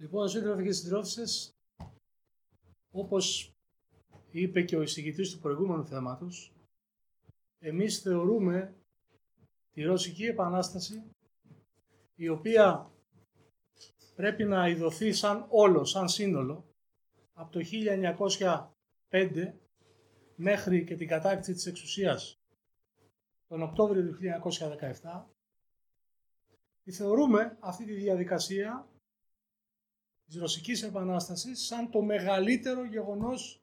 Λοιπόν, σύντροφοι και συντρόφισσες, όπως είπε και ο εισηγητής του προηγούμενου θέματος, εμείς θεωρούμε τη Ρωσική Επανάσταση, η οποία πρέπει να ειδωθεί σαν όλο, σαν σύνολο, από το 1905 μέχρι και την κατάκτηση της εξουσίας τον Οκτώβριο του 1917, τη θεωρούμε αυτή τη διαδικασία της Ρωσικής Επανάστασης σαν το μεγαλύτερο γεγονός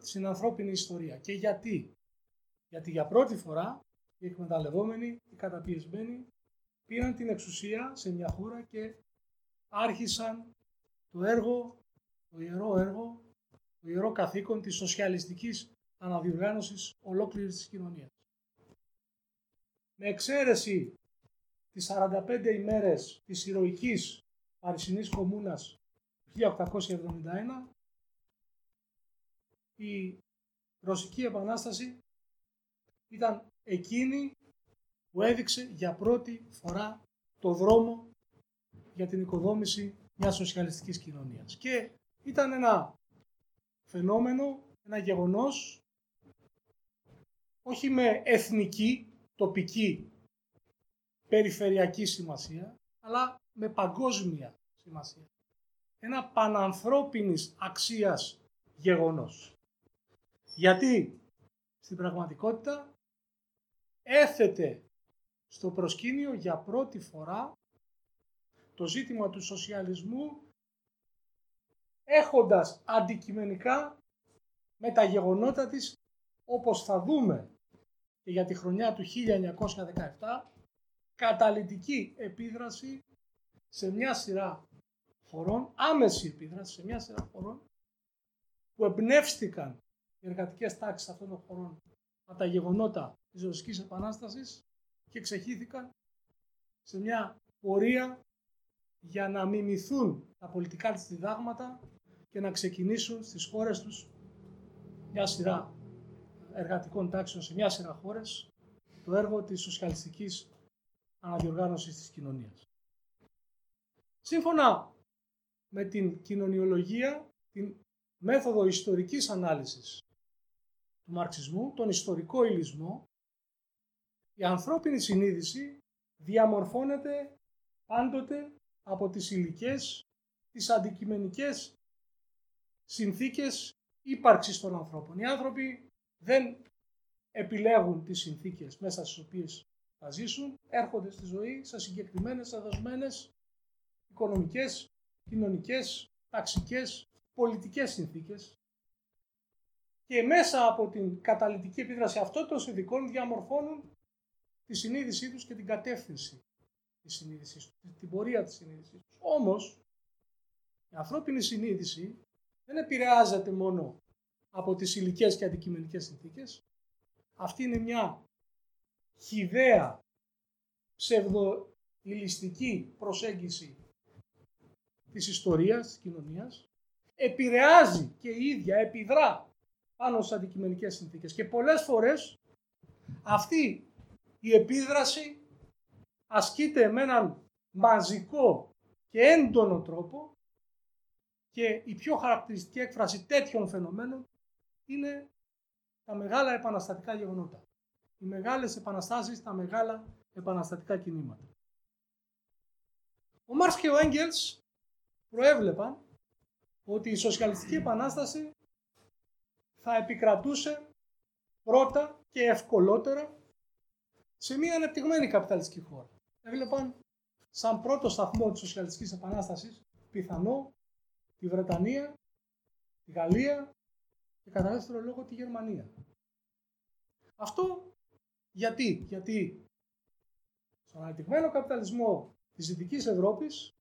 στην ανθρώπινη ιστορία. Και γιατί; Γιατί για πρώτη φορά οι εκμεταλλευόμενοι, οι καταπιεσμένοι πήραν την εξουσία σε μια χώρα και άρχισαν το έργο, το ιερό έργο, το ιερό καθήκον της σοσιαλιστικής αναδιοργάνωσης ολόκληρης της κοινωνίας. Με εξαίρεση τις 45 ημέρες της ηρωικής Παρισινής Κομμούνας 1871 η Ρωσική Επανάσταση ήταν εκείνη που έδειξε για πρώτη φορά το δρόμο για την οικοδόμηση μιας σοσιαλιστικής κοινωνίας. Και ήταν ένα φαινόμενο, ένα γεγονός, όχι με εθνική, τοπική, περιφερειακή σημασία, αλλά με παγκόσμια σημασία. Ένα πανανθρώπινης αξίας γεγονός. Γιατί στην πραγματικότητα έθετε στο προσκήνιο για πρώτη φορά το ζήτημα του σοσιαλισμού έχοντας αντικειμενικά με τα γεγονότα της όπως θα δούμε και για τη χρονιά του 1917 καταλητική επίδραση σε μια σειρά χωρών, άμεση επίδραση σε μια σειρά χωρών που εμπνεύστηκαν οι εργατικές τάξεις αυτών των χωρών από τα γεγονότα της Ρωσικής Επανάστασης και ξεχύθηκαν σε μια πορεία για να μιμηθούν τα πολιτικά της διδάγματα και να ξεκινήσουν στις χώρες τους μια σειρά εργατικών τάξεων σε μια σειρά χώρες το έργο της σοσιαλιστικής αναδιοργάνωσης της κοινωνίας. Σύμφωνα με την κοινωνιολογία, την μέθοδο ιστορικής ανάλυσης του μαρξισμού, τον ιστορικό υλισμό, η ανθρώπινη συνείδηση διαμορφώνεται πάντοτε από τις υλικέ, τις αντικειμενικές συνθήκες ύπαρξης των ανθρώπων. Οι άνθρωποι δεν επιλέγουν τις συνθήκες μέσα στις οποίες θα ζήσουν, έρχονται στη ζωή σε συγκεκριμένες αδοσμένες οικονομικές, κοινωνικές, ταξικές, πολιτικές συνθήκες και μέσα από την καταλητική επίδραση αυτών των συνδικών διαμορφώνουν τη συνείδησή τους και την κατεύθυνση της συνείδησής τους, την πορεία της συνείδησής τους. Όμως, η ανθρώπινη συνείδηση δεν επηρεάζεται μόνο από τις υλικές και αντικειμενικές συνθήκες. Αυτή είναι μια χιδαία ψευδοηλιστική προσέγγιση της ιστορίας, της κοινωνίας, επηρεάζει και η ίδια, επιδρά πάνω στις αντικειμενικές συνθήκες. Και πολλές φορές αυτή η επίδραση ασκείται με έναν μαζικό και έντονο τρόπο και η πιο χαρακτηριστική έκφραση τέτοιων φαινομένων είναι τα μεγάλα επαναστατικά γεγονότα. Οι μεγάλες επαναστάσεις, τα μεγάλα επαναστατικά κινήματα. Ο Μάρς και ο Έγγελς προέβλεπαν ότι η σοσιαλιστική επανάσταση θα επικρατούσε πρώτα και ευκολότερα σε μια ανεπτυγμένη καπιταλιστική χώρα. Έβλεπαν σαν πρώτο σταθμό της σοσιαλιστικής επανάστασης πιθανό τη Βρετανία, τη Γαλλία και κατά δεύτερο λόγο τη Γερμανία. Αυτό γιατί, γιατί στον ανεπτυγμένο καπιταλισμό της Δυτικής Ευρώπης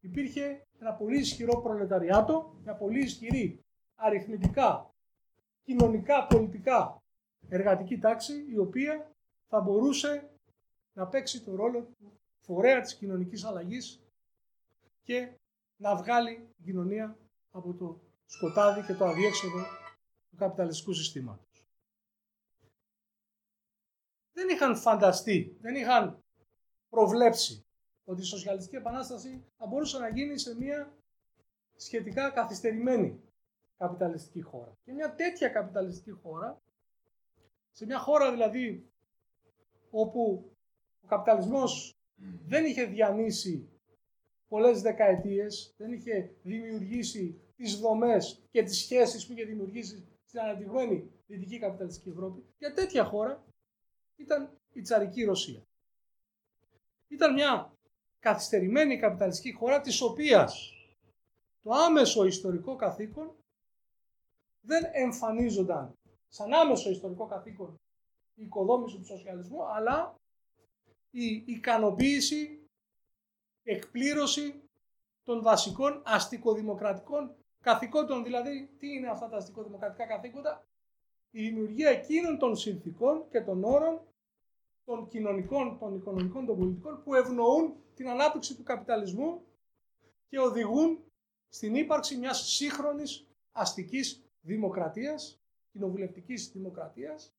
υπήρχε ένα πολύ ισχυρό προλεταριάτο, μια πολύ ισχυρή αριθμητικά, κοινωνικά, πολιτικά εργατική τάξη η οποία θα μπορούσε να παίξει το ρόλο του φορέα της κοινωνικής αλλαγής και να βγάλει την κοινωνία από το σκοτάδι και το αδιέξοδο του καπιταλιστικού συστήματος. Δεν είχαν φανταστεί, δεν είχαν προβλέψει ότι η Σοσιαλιστική Επανάσταση θα μπορούσε να γίνει σε μια σχετικά καθυστερημένη καπιταλιστική χώρα. Και μια τέτοια καπιταλιστική χώρα, σε μια χώρα δηλαδή όπου ο καπιταλισμός δεν είχε διανύσει πολλές δεκαετίες, δεν είχε δημιουργήσει τις δομές και τις σχέσεις που είχε δημιουργήσει στην αναπτυγμένη δυτική καπιταλιστική Ευρώπη, για τέτοια χώρα ήταν η τσαρική Ρωσία. Ήταν μια καθυστερημένη καπιταλιστική χώρα της οποίας το άμεσο ιστορικό καθήκον δεν εμφανίζονταν σαν άμεσο ιστορικό καθήκον η οικοδόμηση του σοσιαλισμού, αλλά η ικανοποίηση, εκπλήρωση των βασικών αστικοδημοκρατικών καθηκόντων. Δηλαδή, τι είναι αυτά τα αστικοδημοκρατικά καθήκοντα, η δημιουργία εκείνων των συνθήκων και των όρων των κοινωνικών, των οικονομικών, των πολιτικών που ευνοούν την ανάπτυξη του καπιταλισμού και οδηγούν στην ύπαρξη μιας σύγχρονης αστικής δημοκρατίας, κοινοβουλευτικής δημοκρατίας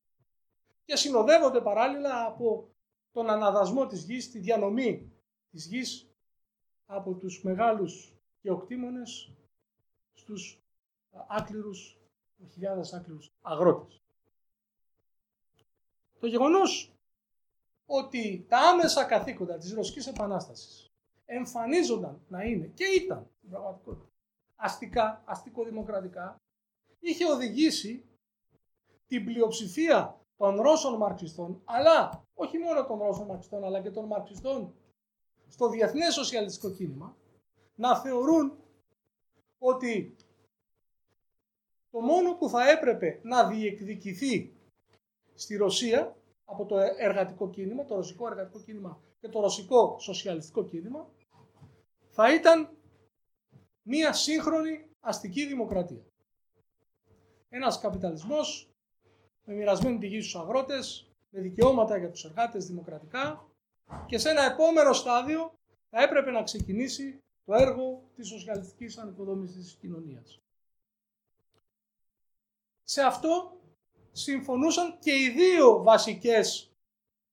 και συνοδεύονται παράλληλα από τον αναδασμό της γης, τη διανομή της γης από τους μεγάλους γεωκτήμονες στους άκληρους, χιλιάδες άκληρους αγρότες. Το γεγονός ότι τα άμεσα καθήκοντα της Ρωσικής Επανάστασης εμφανίζονταν να είναι και ήταν στην πραγματικότητα αστικά, αστικοδημοκρατικά, είχε οδηγήσει την πλειοψηφία των Ρώσων μαρξιστών, αλλά όχι μόνο των Ρώσων μαρξιστών, αλλά και των μαρξιστών στο διεθνές σοσιαλιστικό κίνημα, να θεωρούν ότι το μόνο που θα έπρεπε να διεκδικηθεί στη Ρωσία από το εργατικό κίνημα, το ρωσικό εργατικό κίνημα και το ρωσικό σοσιαλιστικό κίνημα, θα ήταν μία σύγχρονη αστική δημοκρατία. Ένας καπιταλισμός με μοιρασμένη τη γη στους αγρότες, με δικαιώματα για τους εργάτες δημοκρατικά και σε ένα επόμενο στάδιο θα έπρεπε να ξεκινήσει το έργο της σοσιαλιστικής ανοικοδόμησης της κοινωνίας. Σε αυτό συμφωνούσαν και οι δύο βασικές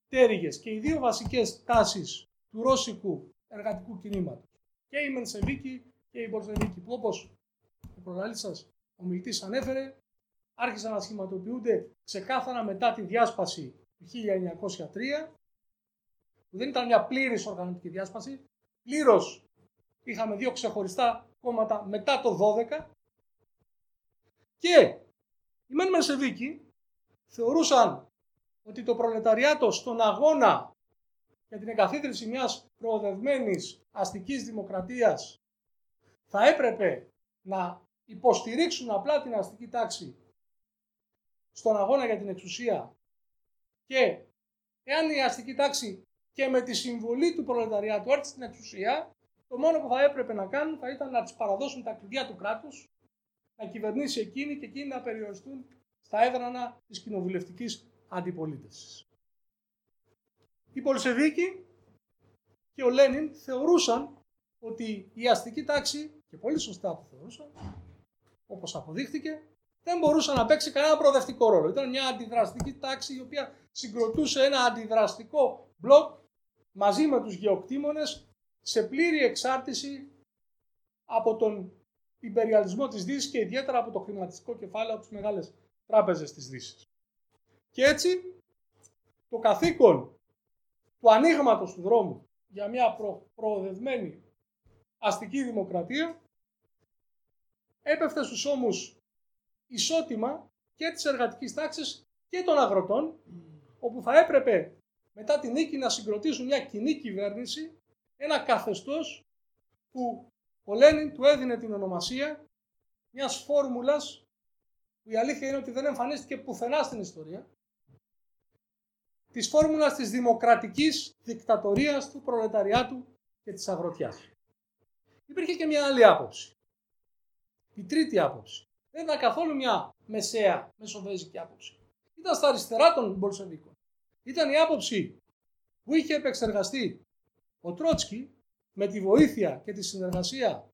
τέριγες και οι δύο βασικές τάσεις του ρώσικου εργατικού κινήματος. Και η Μενσεβίκη και η Μπορσεβίκη που όπως ο προλαλής σας ο μιλητής ανέφερε άρχισαν να σχηματοποιούνται ξεκάθαρα μετά τη διάσπαση του 1903 που δεν ήταν μια πλήρης οργανωτική διάσπαση, πλήρως είχαμε δύο ξεχωριστά κόμματα μετά το 12 και οι Μεν Μενσεβίκοι θεωρούσαν ότι το προλεταριάτος στον αγώνα για την εγκαθίδρυση μιας προοδευμένης αστικής δημοκρατίας θα έπρεπε να υποστηρίξουν απλά την αστική τάξη στον αγώνα για την εξουσία και εάν η αστική τάξη και με τη συμβολή του προλεταριάτου έρθει στην εξουσία, το μόνο που θα έπρεπε να κάνουν θα ήταν να τις παραδώσουν τα κλειδιά του κράτους, να κυβερνήσει εκείνη και εκείνοι να περιοριστούν στα έδρανα της κοινοβουλευτικής αντιπολίτευσης. Οι Πολσεβίκοι και ο Λένιν θεωρούσαν ότι η αστική τάξη, και πολύ σωστά το θεωρούσαν, όπως αποδείχθηκε, δεν μπορούσε να παίξει κανένα προοδευτικό ρόλο. Ήταν μια αντιδραστική τάξη η οποία συγκροτούσε ένα αντιδραστικό μπλοκ μαζί με τους γεωκτήμονες σε πλήρη εξάρτηση από τον υπεριαλισμό της Δύσης και ιδιαίτερα από το χρηματιστικό κεφάλαιο από τις μεγάλες τράπεζες της Δύσης. Και έτσι το καθήκον του ανοίγματος του δρόμου για μια προ, προοδευμένη αστική δημοκρατία έπεφτε στους ώμους ισότιμα και της εργατικής τάξης και των αγροτών, όπου θα έπρεπε μετά την νίκη να συγκροτήσουν μια κοινή κυβέρνηση, ένα καθεστώς που ο Λένιν του έδινε την ονομασία μιας φόρμουλας που η αλήθεια είναι ότι δεν εμφανίστηκε πουθενά στην ιστορία, της φόρμουλας της δημοκρατικής δικτατορίας του προλεταριάτου και της αγροτιάς. Υπήρχε και μια άλλη άποψη. Η τρίτη άποψη. Δεν ήταν καθόλου μια μεσαία μεσοβέζικη άποψη. Ήταν στα αριστερά των Μπολσεβίκων. Ήταν η άποψη που είχε επεξεργαστεί ο Τρότσκι με τη βοήθεια και τη συνεργασία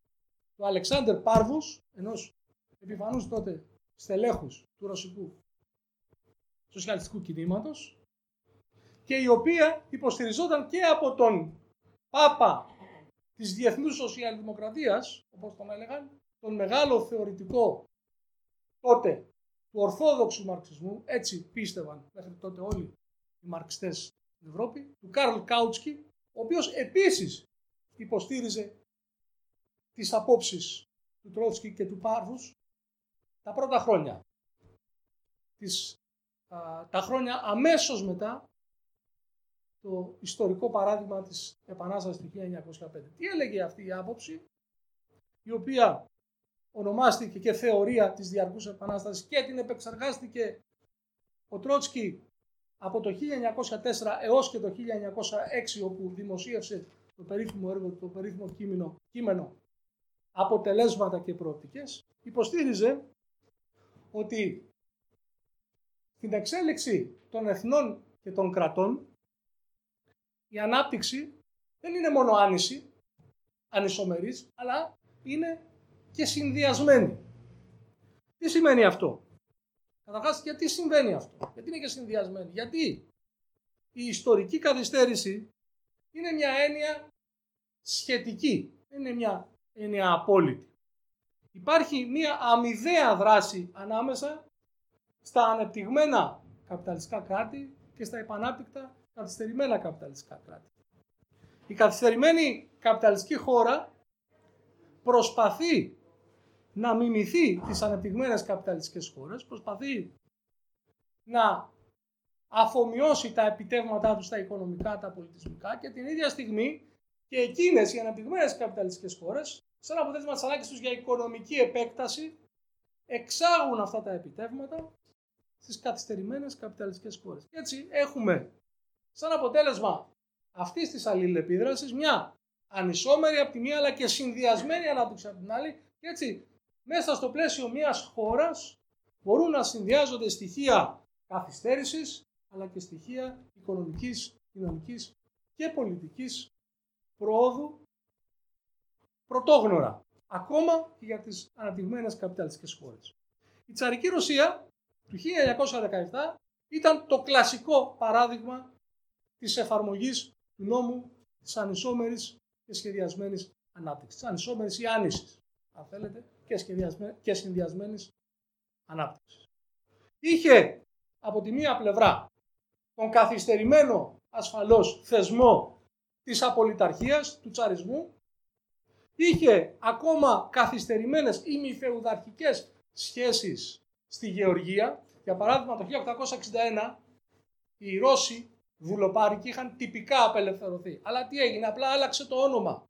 του Αλεξάνδρ Πάρβους, ενός επιφανούς τότε στελέχους του ρωσικού σοσιαλιστικού κινήματος και η οποία υποστηριζόταν και από τον Πάπα της διεθνούς σοσιαλδημοκρατίας, όπως τον έλεγαν, τον μεγάλο θεωρητικό τότε του ορθόδοξου μαρξισμού, έτσι πίστευαν μέχρι τότε όλοι οι μαρξιστές στην Ευρώπη, του Καρλ Κάουτσκι, ο οποίος επίσης υποστήριζε τις απόψεις του Τρότσκι και του Πάρβους τα πρώτα χρόνια. Τις, τα χρόνια αμέσως μετά το ιστορικό παράδειγμα της Επανάστασης του 1905. Τι έλεγε αυτή η άποψη, η οποία ονομάστηκε και θεωρία της διαρκούς επανάστασης και την επεξεργάστηκε ο Τρότσκι από το 1904 έως και το 1906 όπου δημοσίευσε το περίφημο έργο, το περίφημο κείμενο, κείμενο αποτελέσματα και προοπτικές, υποστήριζε ότι στην εξέλιξη των εθνών και των κρατών η ανάπτυξη δεν είναι μόνο άνηση, ανισομερής, αλλά είναι και συνδυασμένη. Τι σημαίνει αυτό; Καταρχάς, γιατί συμβαίνει αυτό; Γιατί είναι και συνδυασμένη; Γιατί η ιστορική καθυστέρηση είναι μια έννοια σχετική. Δεν είναι μια έννοια απόλυτη. Υπάρχει μια αμοιβαία δράση ανάμεσα στα ανεπτυγμένα καπιταλιστικά κράτη και στα επανάπτυκτα καθυστερημένα καπιταλιστικά κράτη. Η καθυστερημένη καπιταλιστική χώρα προσπαθεί να μιμηθεί τις ανεπτυγμένες καπιταλιστικές χώρες, προσπαθεί να αφομοιώσει τα επιτεύγματά τους στα οικονομικά, τα πολιτισμικά και την ίδια στιγμή και εκείνες οι αναπτυγμένες καπιταλιστικές χώρες, σαν αποτέλεσμα της ανάγκης τους για οικονομική επέκταση, εξάγουν αυτά τα επιτεύγματα στις καθυστερημένες καπιταλιστικές χώρες. Και έτσι έχουμε σαν αποτέλεσμα αυτής της αλληλεπίδρασης μια ανισόμερη από τη μία αλλά και συνδυασμένη ανάπτυξη από την άλλη. Και έτσι μέσα στο πλαίσιο μιας χώρας μπορούν να συνδυάζονται στοιχεία καθυστέρησης αλλά και στοιχεία οικονομικής, κοινωνικής και πολιτικής προόδου πρωτόγνωρα. Ακόμα και για τις αναπτυγμένες καπιταλιστικές χώρες. Η τσαρική Ρωσία του 1917 ήταν το κλασικό παράδειγμα της εφαρμογής του νόμου της ανισόμερης και σχεδιασμένης ανάπτυξης. Της ανισόμερης ή άνησης, αν θέλετε, και, σχεδιασμέ... και συνδυασμένης ανάπτυξης. Είχε από τη μία πλευρά τον καθυστερημένο ασφαλώς θεσμό της απολυταρχίας, του τσαρισμού, είχε ακόμα καθυστερημένες ημιφεουδαρχικές σχέσεις στη Γεωργία. Για παράδειγμα, το 1861 οι Ρώσοι δουλοπάρικοι είχαν τυπικά απελευθερωθεί. Αλλά τι έγινε, απλά άλλαξε το όνομα.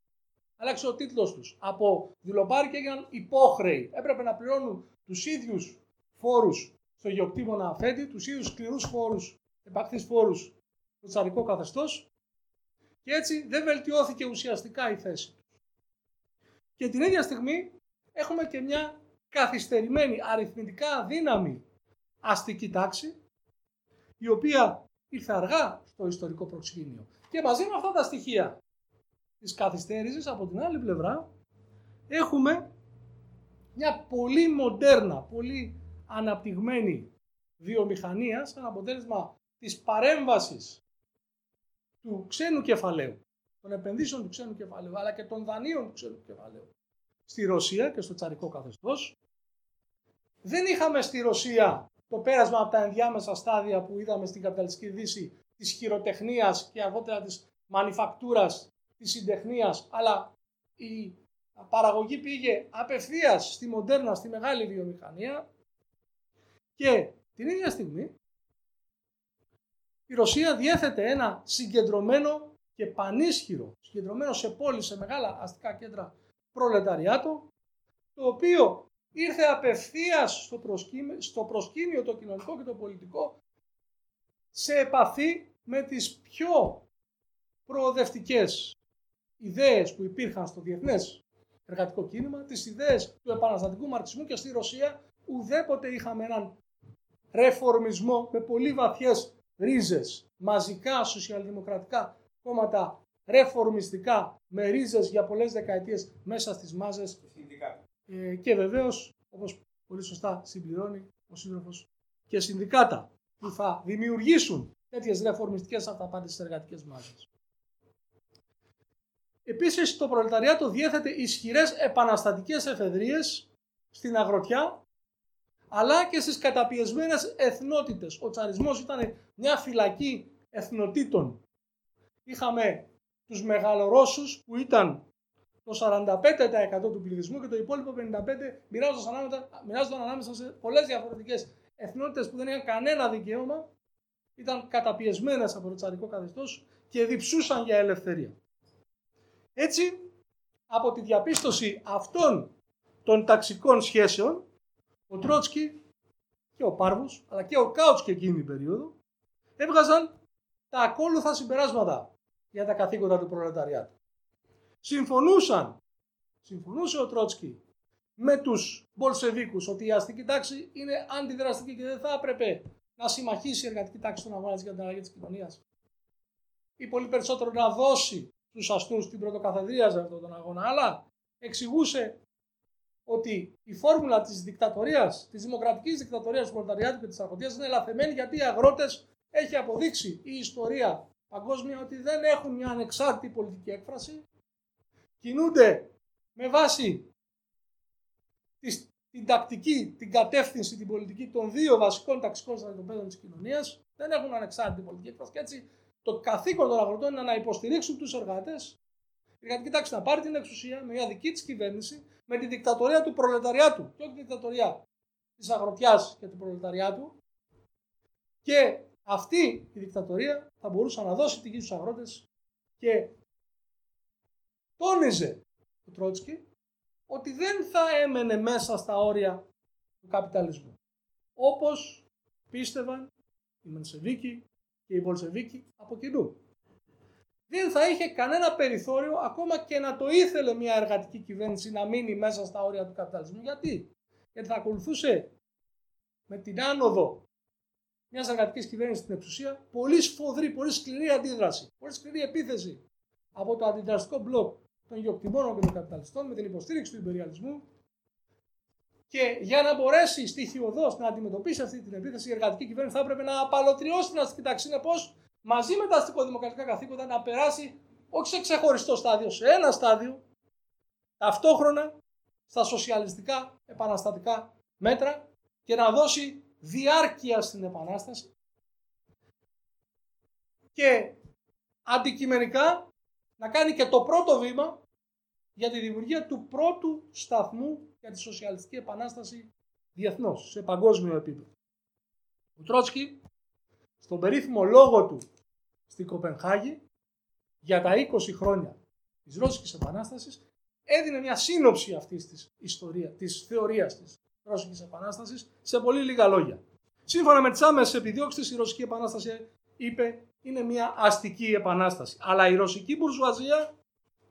Άλλαξε ο τίτλος τους. Από δουλοπάρικοι έγιναν υπόχρεοι. Έπρεπε να πληρώνουν τους ίδιους φόρους στο γεωκτήμονα αφέντη, τους ίδιους σκληρούς φόρους, επακτής φόρους στο τσαρικό καθεστώς και έτσι δεν βελτιώθηκε ουσιαστικά η θέση τους. Και την ίδια στιγμή έχουμε και μια καθυστερημένη αριθμητικά αδύναμη αστική τάξη η οποία ήρθε αργά στο ιστορικό προσκήνιο. Και μαζί με αυτά τα στοιχεία της καθυστέρησης, από την άλλη πλευρά, έχουμε μια πολύ μοντέρνα, πολύ αναπτυγμένη βιομηχανία σαν αποτέλεσμα της παρέμβασης του ξένου κεφαλαίου, των επενδύσεων του ξένου κεφαλαίου, αλλά και των δανείων του ξένου κεφαλαίου στη Ρωσία και στο τσαρικό καθεστώς. Δεν είχαμε στη Ρωσία το πέρασμα από τα ενδιάμεσα στάδια που είδαμε στην καπιταλιστική δύση της χειροτεχνίας και αργότερα της μανιφακτούρας, της συντεχνίας, αλλά η παραγωγή πήγε απευθείας στη μοντέρνα, στη μεγάλη βιομηχανία και την ίδια στιγμή η Ρωσία διέθετε ένα συγκεντρωμένο και πανίσχυρο, συγκεντρωμένο σε πόλεις, σε μεγάλα αστικά κέντρα προλεταριάτο, το οποίο ήρθε απευθείας στο προσκήνιο, στο προσκήνιο το κοινωνικό και το πολιτικό σε επαφή με τις πιο προοδευτικές ιδέες που υπήρχαν στο διεθνές εργατικό κίνημα, τις ιδέες του επαναστατικού μαρξισμού και στη Ρωσία ουδέποτε είχαμε έναν ρεφορμισμό με πολύ βαθιές ρίζες, μαζικά σοσιαλδημοκρατικά κόμματα ρεφορμιστικά με ρίζες για πολλές δεκαετίες μέσα στις μάζες ε, και βεβαίως, όπως πολύ σωστά συμπληρώνει ο σύντροφος, και συνδικάτα που θα δημιουργήσουν τέτοιες ρεφορμιστικές αυταπάτε στις εργατικές μάζες. Επίσης το προλεταριάτο διέθετε ισχυρές επαναστατικές εφεδρίες στην αγροτιά αλλά και στις καταπιεσμένες εθνότητες. Ο τσαρισμός ήταν μια φυλακή εθνοτήτων. Είχαμε τους Μεγαλορώσους που ήταν το 45% του πληθυσμού και το υπόλοιπο 55% μοιράζονταν ανάμεσα, μοιράζονταν ανάμεσα σε πολλές διαφορετικές εθνότητες που δεν είχαν κανένα δικαίωμα, ήταν καταπιεσμένες από το τσαρικό καθεστώς και διψούσαν για ελευθερία. Έτσι, από τη διαπίστωση αυτών των ταξικών σχέσεων, ο Τρότσκι και ο Πάρβους, αλλά και ο Κάουτς εκείνη την περίοδο, έβγαζαν τα ακόλουθα συμπεράσματα για τα καθήκοντα του προλεταριάτου. Συμφωνούσαν, συμφωνούσε ο Τρότσκι με τους Μπολσεβίκους ότι η αστική τάξη είναι αντιδραστική και δεν θα έπρεπε να συμμαχίσει η εργατική τάξη στον αγώνα για την αλλαγή της κοινωνίας. Ή πολύ περισσότερο να δώσει στους αστούς την πρωτοκαθεδρία σε αυτόν τον αγώνα, αλλά εξηγούσε ότι η φόρμουλα της δικτατορίας, της δημοκρατικής δικτατορίας του προλεταριάτου και της αρχοντίας είναι λαθεμένη γιατί οι αγρότες έχει αποδείξει η ιστορία παγκόσμια ότι δεν έχουν μια ανεξάρτητη πολιτική έκφραση, κινούνται με βάση την τακτική, την κατεύθυνση, την πολιτική των δύο βασικών ταξικών στρατοπέδων της κοινωνίας, δεν έχουν ανεξάρτητη πολιτική έκφραση και έτσι το καθήκον των αγροτών είναι να υποστηρίξουν τους εργάτες. Η εργατική τάξη να πάρει την εξουσία με μια δική της κυβέρνηση, με τη δικτατορία του προλεταριάτου. Και όχι τη δικτατορία της αγροτιάς και του προλεταριάτου. Και αυτή η δικτατορία θα μπορούσε να δώσει τη γη στους αγρότες και τόνιζε ο Τρότσκι ότι δεν θα έμενε μέσα στα όρια του καπιταλισμού. Όπως πίστευαν οι Μενσεβίκοι και οι Βολσεβίκοι από κοινού. Δεν θα είχε κανένα περιθώριο ακόμα και να το ήθελε μια εργατική κυβέρνηση να μείνει μέσα στα όρια του καπιταλισμού. Γιατί; Γιατί θα ακολουθούσε με την άνοδο μιας εργατικής κυβέρνησης στην εξουσία, πολύ σφοδρή, πολύ σκληρή αντίδραση, πολύ σκληρή επίθεση από το αντιδραστικό μπλοκ των γεωκτημόνων και των καπιταλιστών με την υποστήριξη του υπεριαλισμού. Και για να μπορέσει στοιχειοδό να αντιμετωπίσει αυτή την επίθεση, η εργατική κυβέρνηση θα έπρεπε να απαλωτριώσει την αστική τάξη. πώ μαζί με τα αστικοδημοκρατικά καθήκοντα να περάσει όχι σε ξεχωριστό στάδιο, σε ένα στάδιο, ταυτόχρονα στα σοσιαλιστικά επαναστατικά μέτρα και να δώσει διάρκεια στην Επανάσταση και αντικειμενικά να κάνει και το πρώτο βήμα για τη δημιουργία του πρώτου σταθμού για τη Σοσιαλιστική Επανάσταση διεθνώς, σε παγκόσμιο επίπεδο. Ο Τρότσκι, στον περίφημο λόγο του στην Κοπενχάγη, για τα 20 χρόνια της Ρώσικης Επανάστασης, έδινε μια σύνοψη αυτής της ιστορίας, της θεωρίας της Ρώσικη Επανάστασης σε πολύ λίγα λόγια. Σύμφωνα με τις άμεσες επιδιώξεις τη, η Ρωσική Επανάσταση είπε είναι μια αστική επανάσταση. Αλλά η ρωσική μπουρζουαζία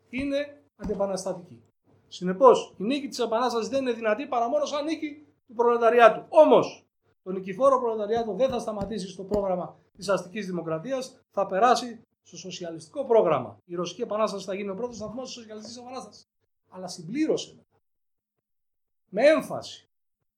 είναι αντιεπαναστατική. Συνεπώς, η νίκη της Επανάστασης δεν είναι δυνατή παρά μόνο σαν νίκη του προλεταριάτου. Όμως, το νικηφόρο προλεταριάτο δεν θα σταματήσει στο πρόγραμμα της αστικής δημοκρατίας, θα περάσει στο σοσιαλιστικό πρόγραμμα. Η Ρωσική Επανάσταση θα γίνει ο πρώτος σταθμός της Σοσιαλιστικής Επανάστασης. Αλλά συμπλήρωσε με έμφαση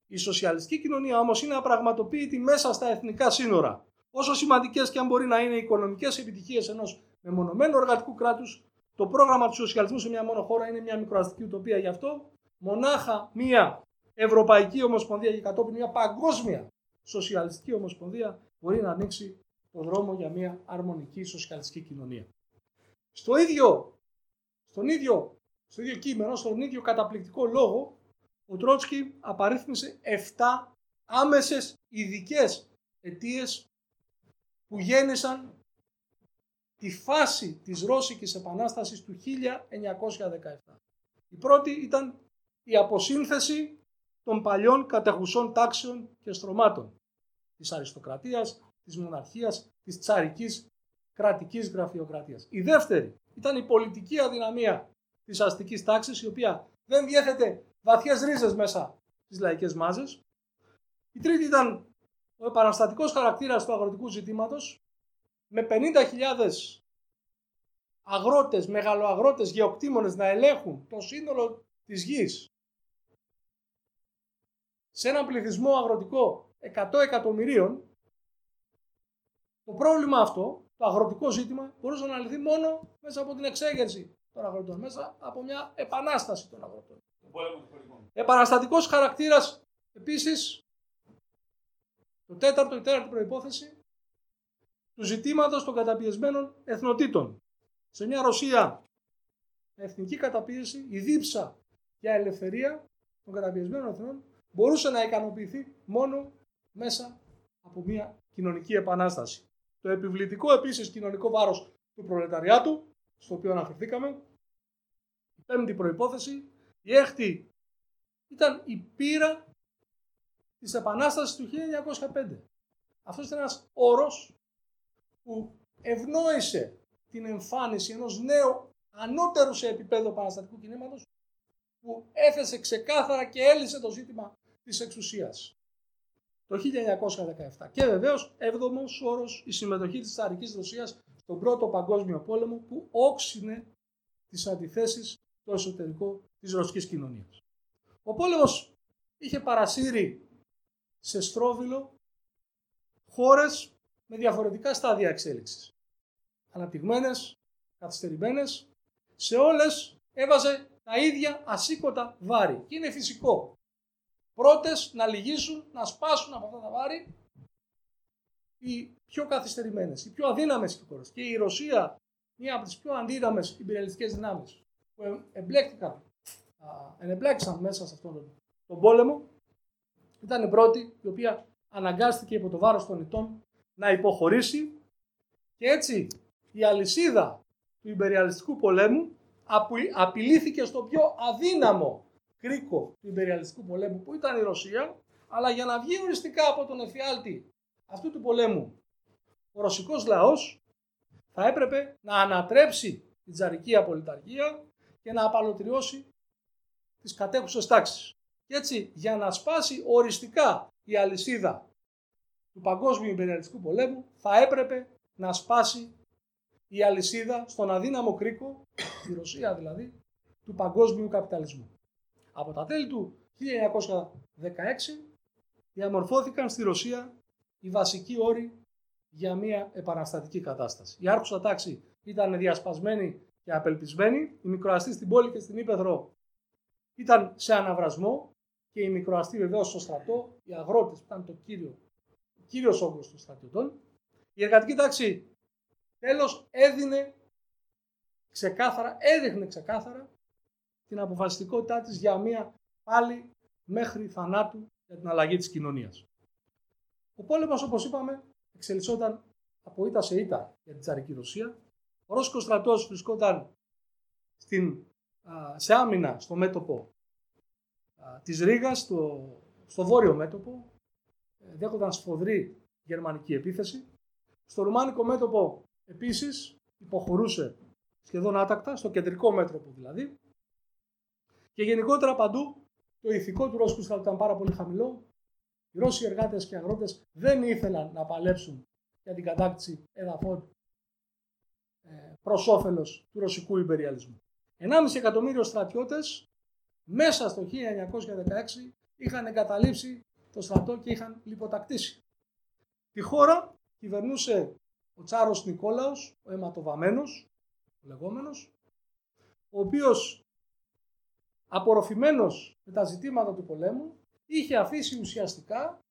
η σοσιαλιστική κοινωνία όμως είναι απραγματοποιητή μέσα στα εθνικά σύνορα. Όσο σημαντικές και αν μπορεί να είναι οι οικονομικές επιτυχίες ενός μεμονωμένου εργατικού κράτους, το πρόγραμμα του σοσιαλισμού σε μια μόνο χώρα είναι μια μικροαστική ουτοπία. Γι' αυτό μονάχα μια Ευρωπαϊκή Ομοσπονδία και κατόπιν μια παγκόσμια σοσιαλιστική ομοσπονδία μπορεί να ανοίξει τον δρόμο για μια αρμονική σοσιαλιστική κοινωνία. Στο ίδιο, στον ίδιο, στο ίδιο κείμενο, στον ίδιο καταπληκτικό λόγο, ο Τρότσκι απαρίθμησε 7 άμεσες ειδικές αιτίες που γέννησαν τη φάση της Ρώσικης Επανάστασης του 1917. Η πρώτη ήταν η αποσύνθεση των παλιών κατεχουσών τάξεων και στρωμάτων της αριστοκρατίας, της μοναρχίας, της τσαρικής κρατικής γραφειοκρατίας. Η δεύτερη ήταν η πολιτική αδυναμία της αστικής τάξης, η οποία δεν διέθετε βαθιές ρίζες μέσα στις λαϊκές μάζες. Η τρίτη ήταν ο επαναστατικός χαρακτήρας του αγροτικού ζητήματος με 50.000 αγρότες, μεγαλοαγρότες, γεωκτήμονες να ελέγχουν το σύνολο της γης σε έναν πληθυσμό αγροτικό 100 εκατομμυρίων, το πρόβλημα αυτό, το αγροτικό ζήτημα, μπορούσε να λυθεί μόνο μέσα από την εξέγερση των αγροτών, μέσα από μια επανάσταση των αγροτών. Πόλεμο Επαναστατικός χαρακτήρας επίσης, το τέταρτο, η τέταρτη προϋπόθεση, του ζητήματος των καταπιεσμένων εθνοτήτων. Σε μια Ρωσία με εθνική καταπίεση, η δίψα για ελευθερία των καταπιεσμένων εθνών μπορούσε να ικανοποιηθεί μόνο μέσα από μια κοινωνική επανάσταση. Το επιβλητικό επίσης κοινωνικό βάρος του προλεταριάτου, στο οποίο αναφερθήκαμε, η πέμπτη προϋπόθεση, η έκτη ήταν η πείρα της Επανάστασης του 1905. Αυτός ήταν ένας όρος που ευνόησε την εμφάνιση ενός νέου ανώτερου σε επίπεδο επαναστατικού κινήματος που έθεσε ξεκάθαρα και έλυσε το ζήτημα της εξουσίας. Το 1917. Και βεβαίως, έβδομος όρος, η συμμετοχή της Τσαρικής Ρωσίας στον Πρώτο Παγκόσμιο Πόλεμο που όξινε τις αντιθέσεις στο εσωτερικό της ρωσικής κοινωνίας. Ο πόλεμος είχε παρασύρει σε στρόβιλο χώρες με διαφορετικά στάδια εξέλιξης. Αναπτυγμένες, καθυστερημένες, σε όλες έβαζε τα ίδια ασήκωτα βάρη. Και είναι φυσικό. Πρώτες να λυγίσουν, να σπάσουν από αυτά τα βάρη οι πιο καθυστερημένες, οι πιο αδύναμες χώρες. Και η Ρωσία, μία από τις πιο αντίδαμες υπηρελιστικές δυνάμεις που εμπλέκτηκαν, ενεμπλέξαν μέσα σε αυτόν τον πόλεμο, ήταν η πρώτη η οποία αναγκάστηκε υπό το βάρος των ητών να υποχωρήσει. Και έτσι η αλυσίδα του υπεριαλιστικού πολέμου απειλήθηκε στο πιο αδύναμο κρίκο του υπεριαλιστικού πολέμου που ήταν η Ρωσία, αλλά για να βγει οριστικά από τον εφιάλτη αυτού του πολέμου ο ρωσικός λαός θα έπρεπε να ανατρέψει την τζαρική απολυταρχία και να απαλωτριώσει τις κατέχουσες τάξεις. Και έτσι για να σπάσει οριστικά η αλυσίδα του παγκόσμιου υπεριαλιστικού πολέμου θα έπρεπε να σπάσει η αλυσίδα στον αδύναμο κρίκο, η Ρωσία δηλαδή, του παγκόσμιου καπιταλισμού. Από τα τέλη του 1916 διαμορφώθηκαν στη Ρωσία οι βασικοί όροι για μια επαναστατική κατάσταση. Η άρχουσα τάξη ήταν διασπασμένη και απελπισμένη, οι μικροαστοί στην πόλη και στην Ήπεθρο ήταν σε αναβρασμό και οι μικροαστοί βεβαίως στο στρατό, οι αγρότες που ήταν το κύριο, ο κύριος όγκος των στρατιωτών. Η εργατική τάξη τέλος έδινε ξεκάθαρα, έδειχνε ξεκάθαρα την αποφασιστικότητά της για μια πάλι μέχρι θανάτου για την αλλαγή της κοινωνίας. Ο πόλεμος, όπως είπαμε, εξελισσόταν από ήττα σε ήττα για την τσαρική Ρωσία. Ο Ρώσικος στρατός βρισκόταν στην, σε άμυνα στο μέτωπο α, της Ρήγας, στο, στο βόρειο μέτωπο. Ε, δέχονταν σφοδρή γερμανική επίθεση. Στο ρουμάνικο μέτωπο επίσης υποχωρούσε σχεδόν άτακτα, στο κεντρικό μέτωπο δηλαδή. Και γενικότερα παντού το ηθικό του Ρώσικου στρατού ήταν πάρα πολύ χαμηλό. Οι Ρώσοι εργάτες και αγρότες δεν ήθελαν να παλέψουν για την κατάκτηση εδαφών ε, προς όφελος του ρωσικού υπεριαλισμού. 1,5 εκατομμύριο στρατιώτες μέσα στο 1916 είχαν εγκαταλείψει το στρατό και είχαν λιποτακτήσει. Τη χώρα κυβερνούσε ο Τσάρος Νικόλαος, ο αιματοβαμένος, ο λεγόμενος, ο οποίος απορροφημένος με τα ζητήματα του πολέμου είχε αφήσει ουσιαστικά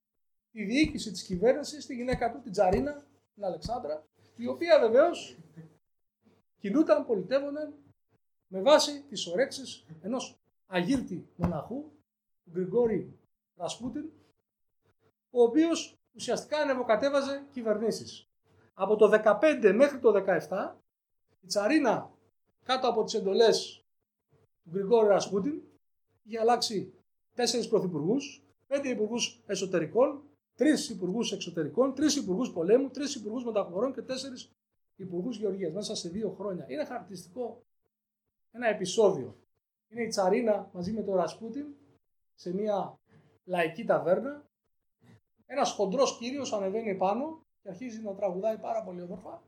τη διοίκηση της κυβέρνησης στη γυναίκα του, την Τζαρίνα, την Αλεξάνδρα, η οποία βεβαίως κινούταν, πολιτεύονταν με βάση τις ορέξεις ενός αγύρτη μοναχού, του Γκριγκόρη Ρασπούτιν, ο οποίος ουσιαστικά ανεβοκατέβαζε κυβερνήσεις. Από το 15 μέχρι το 17 η Τσαρίνα κάτω από τις εντολές του Γκριγκόρη Ρασπούτιν είχε αλλάξει τέσσερις πρωθυπουργούς, πέντε υπουργούς εσωτερικών, τρεις υπουργούς εξωτερικών, τρεις υπουργούς πολέμου, τρεις υπουργούς μεταφορών και τέσσερις υπουργούς γεωργίας μέσα σε δύο χρόνια. Είναι χαρακτηριστικό ένα επεισόδιο. Είναι η Τσαρίνα μαζί με τον Ρασπούτιν σε μια λαϊκή ταβέρνα. Ένας χοντρός κύριος ανεβαίνει πάνω και αρχίζει να τραγουδάει πάρα πολύ όμορφα.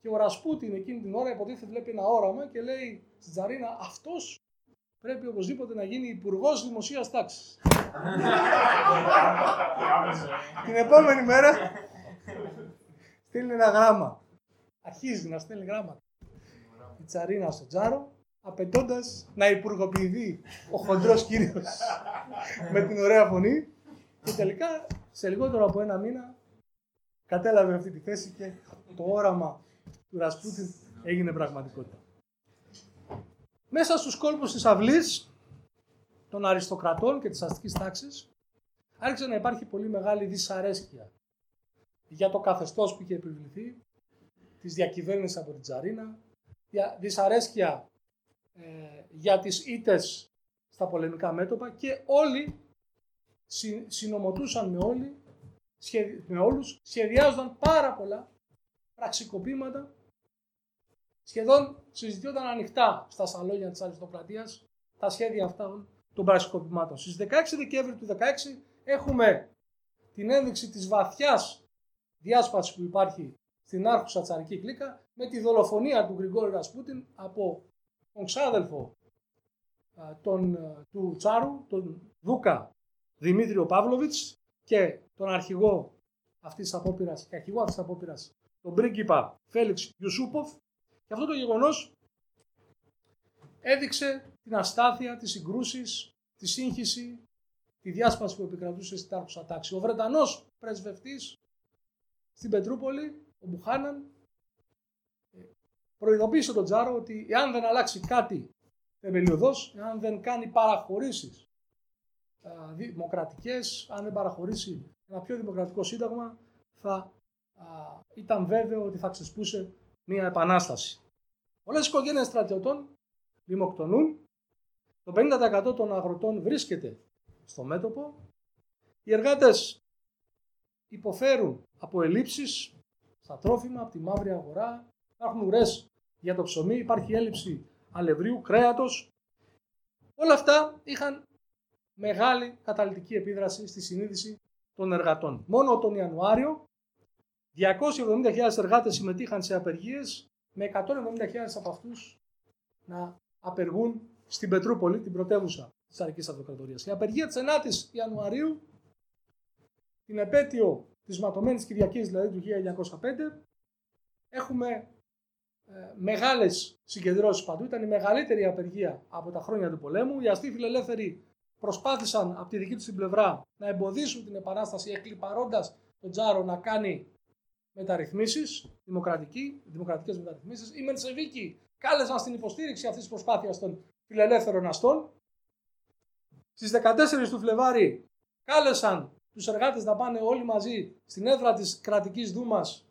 Και ο Ρασπούτιν εκείνη την ώρα υποτίθεται βλέπει ένα όραμα και λέει στην Τζαρίνα αυτός πρέπει οπωσδήποτε να γίνει υπουργός δημοσίας τάξης. την επόμενη μέρα στείλει ένα γράμμα. Αρχίζει να στέλνει γράμματα. Τη τσαρίνα στο τζάρο, απαιτώντας να υπουργοποιηθεί ο χοντρός κύριος με την ωραία φωνή. Και τελικά, σε λιγότερο από ένα μήνα, κατέλαβε αυτή τη θέση και το όραμα του Ρασπούτιν έγινε πραγματικότητα. Μέσα στους κόλπους της αυλής των αριστοκρατών και της αστικής τάξης άρχισε να υπάρχει πολύ μεγάλη δυσαρέσκεια για το καθεστώς που είχε επιβληθεί, της διακυβέρνησης από την Τζαρίνα, δυσαρέσκεια ε, για τις ήτες στα πολεμικά μέτωπα και όλοι συ, συνομωτούσαν με, όλοι, με όλους, σχεδιάζονταν πάρα πολλά πραξικοπήματα, σχεδόν συζητιόταν ανοιχτά στα σαλόνια της αριστοκρατίας τα σχέδια αυτά των πραξικοπημάτων. Στις 16 Δεκέμβρη του 2016 έχουμε την ένδειξη της βαθιάς διάσπασης που υπάρχει στην άρχουσα τσαρική κλίκα με τη δολοφονία του Γρηγόρη Ρασπούτιν από τον ξάδελφο τον, του Τσάρου, τον Δούκα Δημήτριο Παύλοβιτς και τον αρχηγό αυτής της απόπειρας, και αρχηγό αυτής της απόπειρας, τον πρίγκιπα Φέλιξ Ιουσούποφ και αυτό το γεγονός έδειξε την αστάθεια, τις συγκρούσεις, τη σύγχυση, τη διάσπαση που επικρατούσε στην άρχουσα τάξη. Ο Βρετανός πρεσβευτής στην Πετρούπολη, ο Μπουχάναν, προειδοποίησε τον Τζάρο ότι εάν δεν αλλάξει κάτι θεμελιωδώς, εάν δεν κάνει παραχωρήσεις δημοκρατικές, αν δεν παραχωρήσει ένα πιο δημοκρατικό σύνταγμα, θα ήταν βέβαιο ότι θα ξεσπούσε μια επανάσταση. Πολλές οικογένειες στρατιωτών δημοκτονούν, το 50% των αγροτών βρίσκεται στο μέτωπο, οι εργάτες υποφέρουν από ελλείψεις στα τρόφιμα, από τη μαύρη αγορά, υπάρχουν ουρές για το ψωμί, υπάρχει έλλειψη αλευριού, κρέατος. Όλα αυτά είχαν μεγάλη καταλητική επίδραση στη συνείδηση των εργατών. Μόνο τον Ιανουάριο 270.000 εργάτες συμμετείχαν σε απεργίες με 170.000 από αυτούς να απεργούν στην Πετρούπολη, την πρωτεύουσα της Αρικής Αυτοκρατορίας. Η απεργία της 9ης Ιανουαρίου, την επέτειο της ματωμένης Κυριακής, δηλαδή του 1905, έχουμε ε, μεγάλες συγκεντρώσεις παντού. Ήταν η μεγαλύτερη απεργία από τα χρόνια του πολέμου. Οι αστεί φιλελεύθεροι προσπάθησαν από τη δική τους την πλευρά να εμποδίσουν την επανάσταση εκλυπαρώντας τον Τζάρο να κάνει μεταρρυθμίσεις, δημοκρατικές μεταρρυθμίσεις. Οι Μεντσεβίκοι κάλεσαν στην υποστήριξη αυτής της προσπάθειας των φιλελεύθερων αστών. Στις 14 του Φλεβάρι κάλεσαν τους εργάτες να πάνε όλοι μαζί στην έδρα της κρατικής δούμας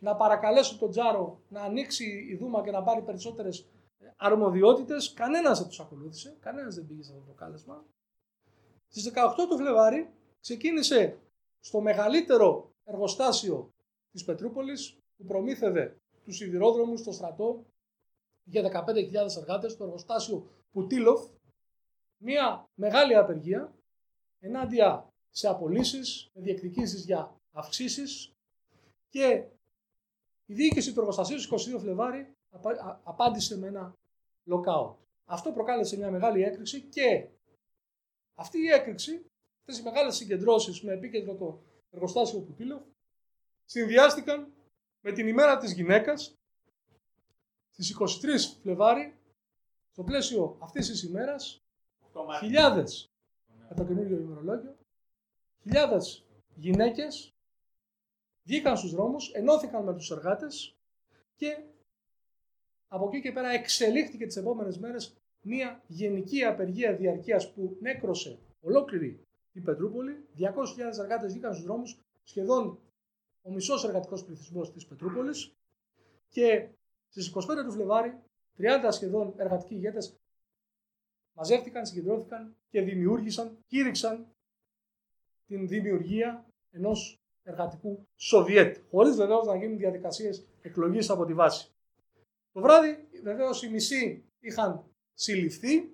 να παρακαλέσουν τον Τζάρο να ανοίξει η Δούμα και να πάρει περισσότερες αρμοδιότητες. Κανένας δεν τους ακολούθησε, κανένας δεν πήγε σε αυτό το κάλεσμα. Στις 18 του Φλεβάρι ξεκίνησε στο μεγαλύτερο εργοστάσιο της Πετρούπολης που προμήθευε τους σιδηρόδρομους στο στρατό για 15.000 εργάτες, το εργοστάσιο Πουτίλοφ, μια μεγάλη απεργία ενάντια σε απολύσεις, με διεκδικήσεις για αυξήσεις και η διοίκηση του εργοστασίου στις 22 Φλεβάρι απάντησε με ένα lockout. Αυτό προκάλεσε μια μεγάλη έκρηξη και αυτή η έκρηξη, αυτές οι μεγάλες συγκεντρώσεις με επίκεντρο το εργοστάσιο Πουτίλοφ, συνδυάστηκαν με την ημέρα της γυναίκας στις 23 Φλεβάρι, στο πλαίσιο αυτής της ημέρας, χιλιάδες, με το καινούργιο ημερολόγιο, χιλιάδες γυναίκες βγήκαν στους δρόμους, ενώθηκαν με τους εργάτες και από εκεί και πέρα εξελίχθηκε τις επόμενες μέρες μια γενική απεργία διαρκείας που νέκρωσε ολόκληρη την Πετρούπολη. 200.000 εργάτες βγήκαν στους δρόμους, σχεδόν ο μισός εργατικός πληθυσμός της Πετρούπολης και στις 25 του Φλεβάρι 30 σχεδόν εργατικοί ηγέτες μαζεύτηκαν, συγκεντρώθηκαν και δημιούργησαν, κήρυξαν την δημιουργία ενός εργατικού Σοβιέτ, χωρίς βεβαίως να γίνουν διαδικασίες εκλογής από τη βάση. Το βράδυ βεβαίως οι μισοί είχαν συλληφθεί,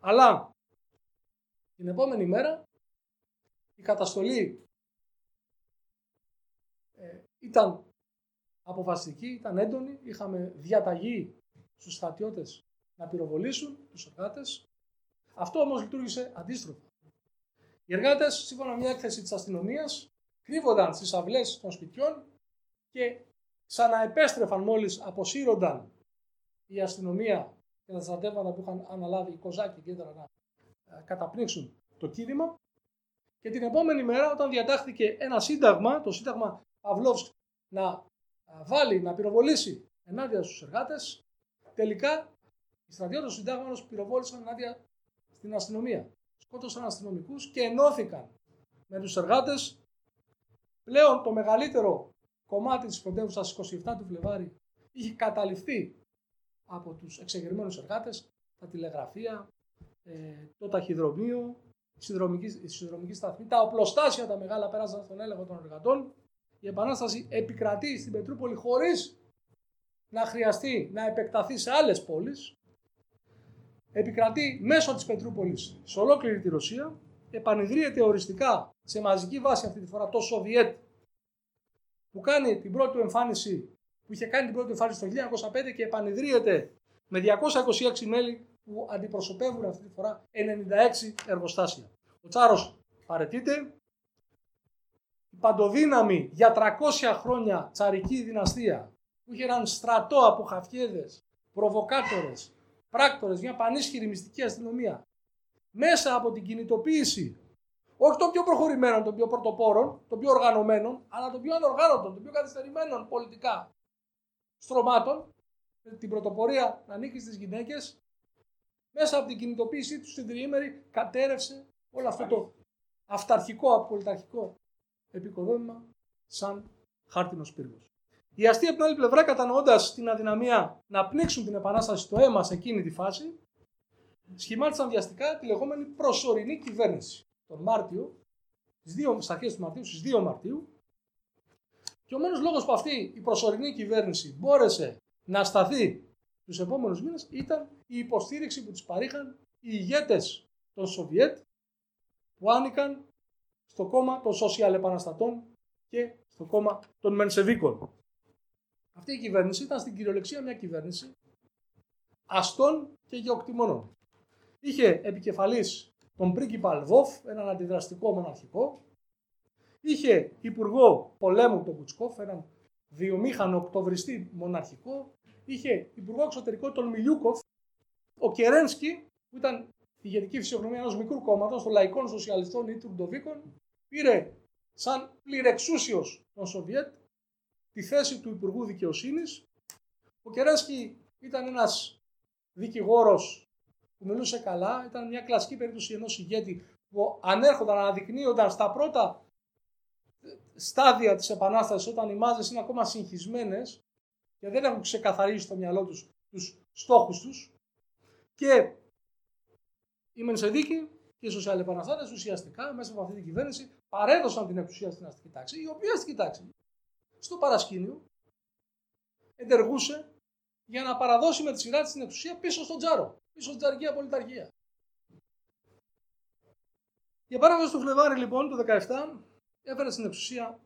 αλλά την επόμενη μέρα η καταστολή ε, ήταν αποφασιστική, ήταν έντονη, είχαμε διαταγή στους στρατιώτες να πυροβολήσουν τους εργάτες. Αυτό όμως λειτουργήσε αντίστροφα. Οι εργάτες, σύμφωνα με μια έκθεση της αστυνομίας, κρύβονταν στις αυλές των σπιτιών και ξαναεπέστρεφαν μόλις αποσύρονταν η αστυνομία και τα στρατεύματα που είχαν αναλάβει οι Κοζάκοι και να ε, καταπνίξουν το κίνημα. Και την επόμενη μέρα, όταν διατάχθηκε ένα σύνταγμα, το σύνταγμα Παυλόφσκ, να βάλει, να πυροβολήσει ενάντια στους εργάτες, τελικά οι στρατιώτες του συντάγματος πυροβόλησαν ενάντια στην αστυνομία. Σκότωσαν αστυνομικούς και ενώθηκαν με τους εργάτες. Πλέον το μεγαλύτερο κομμάτι της πρωτεύουσας 27 του Φλεβάρι είχε καταληφθεί από τους εξεγερμένους εργάτες, τα τηλεγραφεία, ε, το ταχυδρομείο, η συνδρομική, συνδρομική σταθμή, τα οπλοστάσια τα μεγάλα πέρασαν στον έλεγχο των εργατών. Η Επανάσταση επικρατεί στην Πετρούπολη χωρίς να χρειαστεί να επεκταθεί σε άλλες πόλεις. Επικρατεί μέσω της Πετρούπολης σε ολόκληρη τη Ρωσία. Επανειδρύεται οριστικά σε μαζική βάση αυτή τη φορά το Σοβιέτ που κάνει την πρώτη του εμφάνιση που είχε κάνει την πρώτη εμφάνιση το 1905 και επανειδρύεται με 226 μέλη που αντιπροσωπεύουν αυτή τη φορά 96 εργοστάσια. Ο Τσάρος παρετείται. Η παντοδύναμη για 300 χρόνια τσαρική δυναστεία που είχε έναν στρατό από χαφιέδες, προβοκάτορες, πράκτορες, μια πανίσχυρη μυστική αστυνομία μέσα από την κινητοποίηση όχι των πιο προχωρημένων, των πιο πρωτοπόρων, των πιο οργανωμένων, αλλά των πιο ανοργάνωτων, των πιο καθυστερημένων πολιτικά στρωμάτων, την πρωτοπορία να ανήκει στις γυναίκες, μέσα από την κινητοποίησή τους στην τριήμερη κατέρευσε όλο αυτό το αυταρχικό, απολυταρχικό επικοδόμημα σαν χάρτινος πύργος. Οι αστεί από την άλλη πλευρά, κατανοώντας την αδυναμία να πνίξουν την επανάσταση στο αίμα σε εκείνη τη φάση, σχημάτισαν βιαστικά τη λεγόμενη προσωρινή κυβέρνηση. Τον Μάρτιο, στις αρχές του Μαρτίου, στις 2 Μαρτίου, και ο μόνος λόγος που αυτή η προσωρινή κυβέρνηση μπόρεσε να σταθεί τους επόμενους μήνες ήταν η υποστήριξη που τους παρήχαν οι ηγέτες των Σοβιέτ που άνοικαν στο κόμμα των σοσιαλεπαναστατών και στο κόμμα των Μενσεβίκων. Αυτή η κυβέρνηση ήταν στην κυριολεξία μια κυβέρνηση αστών και γεωκτημόνων. Είχε επικεφαλής τον πρίγκιπα Λβόφ, έναν αντιδραστικό μοναρχικό. Είχε υπουργό πολέμου τον Κουτσκόφ, έναν βιομήχανο οκτωβριστή μοναρχικό. Είχε υπουργό εξωτερικό τον Μιλιούκοφ. Ο Κερένσκι, που ήταν η ηγετική φυσιογνωμία ενός μικρού κόμματος, των λαϊκών σοσιαλιστών ή Τουρντοβίκων, πήρε σαν πληρεξούσιος των Σοβιέτ τη θέση του Υπουργού Δικαιοσύνης. Ο Κερένσκι ήταν ένας δικηγόρος που μιλούσε καλά. Ήταν μια κλασική περίπτωση ενός ηγέτη που ανέρχονταν, αναδεικνύονταν στα πρώτα στάδια της Επανάστασης όταν οι μάζες είναι ακόμα συγχυσμένες και δεν έχουν ξεκαθαρίσει στο μυαλό τους τους στόχους τους και οι Μενσεδίκοι και οι σοσιαλεπαναστάτες ουσιαστικά μέσα από αυτή την κυβέρνηση παρέδωσαν την εξουσία στην αστική τάξη, η οποία αστική τάξη στο παρασκήνιο εντεργούσε για να παραδώσει με τη σειρά της την εξουσία πίσω στον Τζάρο, πίσω στην Τζαρική Απολυταρχία. Η παράδοση του Φλεβάρι λοιπόν του 17 έφερε στην εξουσία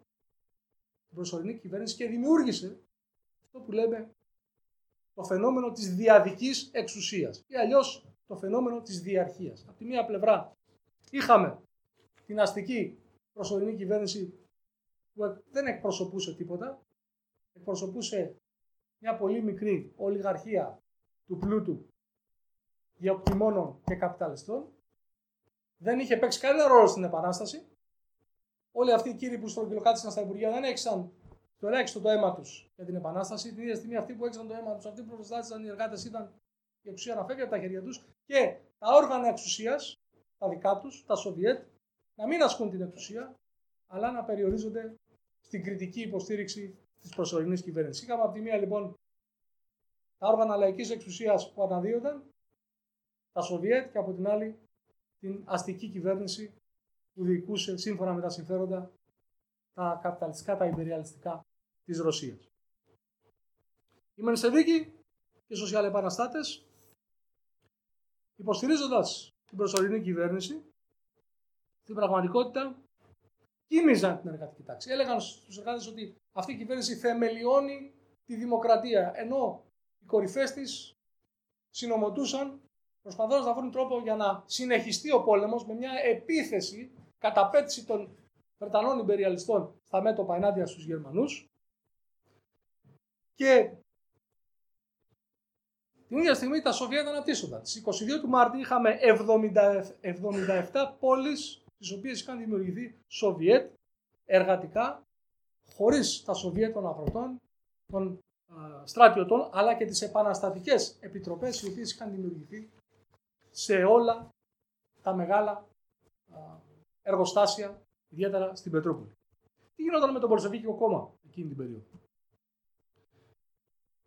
την προσωρινή κυβέρνηση και δημιούργησε αυτό που λέμε το φαινόμενο της διαδικής εξουσίας ή αλλιώς το φαινόμενο της διαρχίας. Από τη μία πλευρά είχαμε την αστική προσωρινή κυβέρνηση που δεν εκπροσωπούσε τίποτα, εκπροσωπούσε μια πολύ μικρή ολιγαρχία του πλούτου γεωκτημόνων και καπιταλιστών, δεν είχε παίξει κανένα ρόλο στην Επανάσταση, όλοι αυτοί οι κύριοι που στρογγυλοκάτησαν στα Υπουργεία δεν έξαν το ελάχιστο το αίμα τους για την Επανάσταση. Την ίδια στιγμή αυτοί που έξαν το αίμα τους, αυτοί που προστάτησαν οι εργάτες ήταν η εξουσία να φεύγει από τα χέρια τους και τα όργανα εξουσίας, τα δικά τους, τα Σοβιέτ, να μην ασκούν την εξουσία, αλλά να περιορίζονται στην κριτική υποστήριξη της προσωρινής κυβέρνησης. Είχαμε από τη μία λοιπόν τα όργανα λαϊκής εξουσίας που αναδύονταν, τα Σοβιέτ και από την άλλη την αστική κυβέρνηση που διοικούσε σύμφωνα με τα συμφέροντα τα καπιταλιστικά, τα υπεριαλιστικά της Ρωσίας. Οι Μενσεβίκοι και οι σοσιαλεπαναστάτες υποστηρίζοντας την προσωρινή κυβέρνηση στην πραγματικότητα κίνηζαν την εργατική τάξη. Έλεγαν στους εργάτες ότι αυτή η κυβέρνηση θεμελιώνει τη δημοκρατία ενώ οι κορυφές της συνομωτούσαν προσπαθώντας να βρουν τρόπο για να συνεχιστεί ο πόλεμος με μια επίθεση καταπέτηση των Βρετανών υπεριαλιστών στα μέτωπα ενάντια στους Γερμανούς και Την ίδια στιγμή τα Σοβιέτα αναπτύσσονταν. Στις 22 του Μάρτη είχαμε 70, 77 πόλεις τις οποίες είχαν δημιουργηθεί Σοβιέτ εργατικά χωρίς τα Σοβιέτ των αγροτών, των στρατιωτών, αλλά και τις επαναστατικές επιτροπές οι οποίες είχαν δημιουργηθεί σε όλα τα μεγάλα εργοστάσια, ιδιαίτερα στην Πετρούπολη. Τι γινόταν με το Πολσεβίκικο κόμμα εκείνη την περίοδο;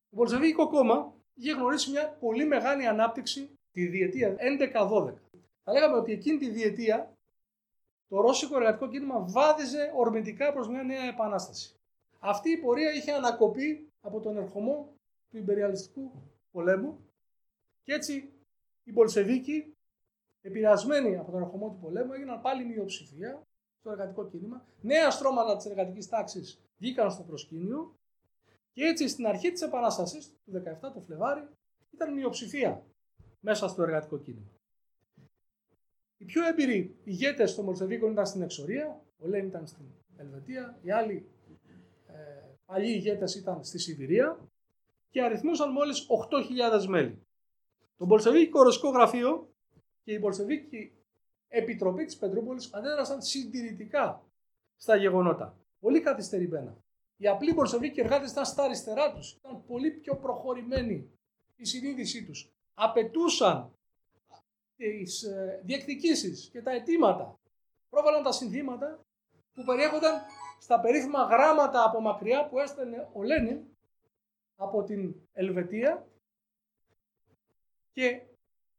Το Πολσεβίκικο κόμμα είχε γνωρίσει μια πολύ μεγάλη ανάπτυξη τη διετία 11-12. Θα λέγαμε ότι εκείνη τη διετία το ρώσικο εργατικό κίνημα βάδιζε ορμητικά προς μια νέα επανάσταση. Αυτή η πορεία είχε ανακοπεί από τον ερχομό του υπεριαλιστικού πολέμου και έτσι οι Πολσεβίκοι, επηρεασμένοι από τον ερχομό του πολέμου, έγιναν πάλι μειοψηφία στο εργατικό κίνημα. Νέα στρώματα της εργατικής τάξης βγήκαν στο προσκήνιο και έτσι στην αρχή της Επανάστασης του 17 το Φλεβάρι ήταν μειοψηφία μέσα στο εργατικό κίνημα. Οι πιο έμπειροι ηγέτες των Μπολσεβίκων ήταν στην εξορία, ο Λένιν ήταν στην Ελβετία, οι άλλοι ε, παλιοί ηγέτες ήταν στη Σιβηρία και αριθμούσαν μόλις 8.000 μέλη. Το Μπολσεβίκικο Ρωσικό Γραφείο και η Μπολσεβίκικη Επιτροπή της Πετρούπολης αντέδρασαν συντηρητικά στα γεγονότα. Πολύ καθυστερημένα. Οι απλοί Μπολσεβίκοι εργάτες ήταν στα αριστερά τους. Ήταν πολύ πιο προχωρημένοι η συνείδησή τους. Απαιτούσαν τις ε, διεκδικήσεις και τα αιτήματα. Πρόβαλαν τα συνθήματα που περιέχονταν στα περίφημα γράμματα από μακριά που έστελνε ο Λένιν από την Ελβετία και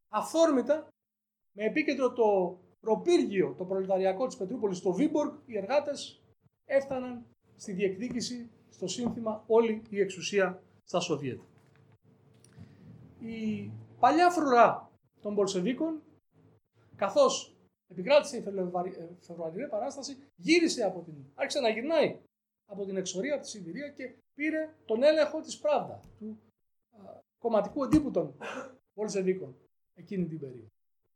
αυθόρμητα με επίκεντρο το προπύργιο, το προλεταριακό της Πετρούπολης στο Βίμπορκ, οι εργάτες έφταναν στη διεκδίκηση, στο σύνθημα όλη η εξουσία στα Σοβιέτ. Η παλιά φρουρά των Πολσεβίκων, καθώς επικράτησε η Φεβρουαριανή Παράσταση, γύρισε από την, άρχισε να γυρνάει από την εξορία από της Σιβηρίας και πήρε τον έλεγχο της Πράβδα, του α, κομματικού εντύπου των Πολσεβίκων εκείνη την περίοδο.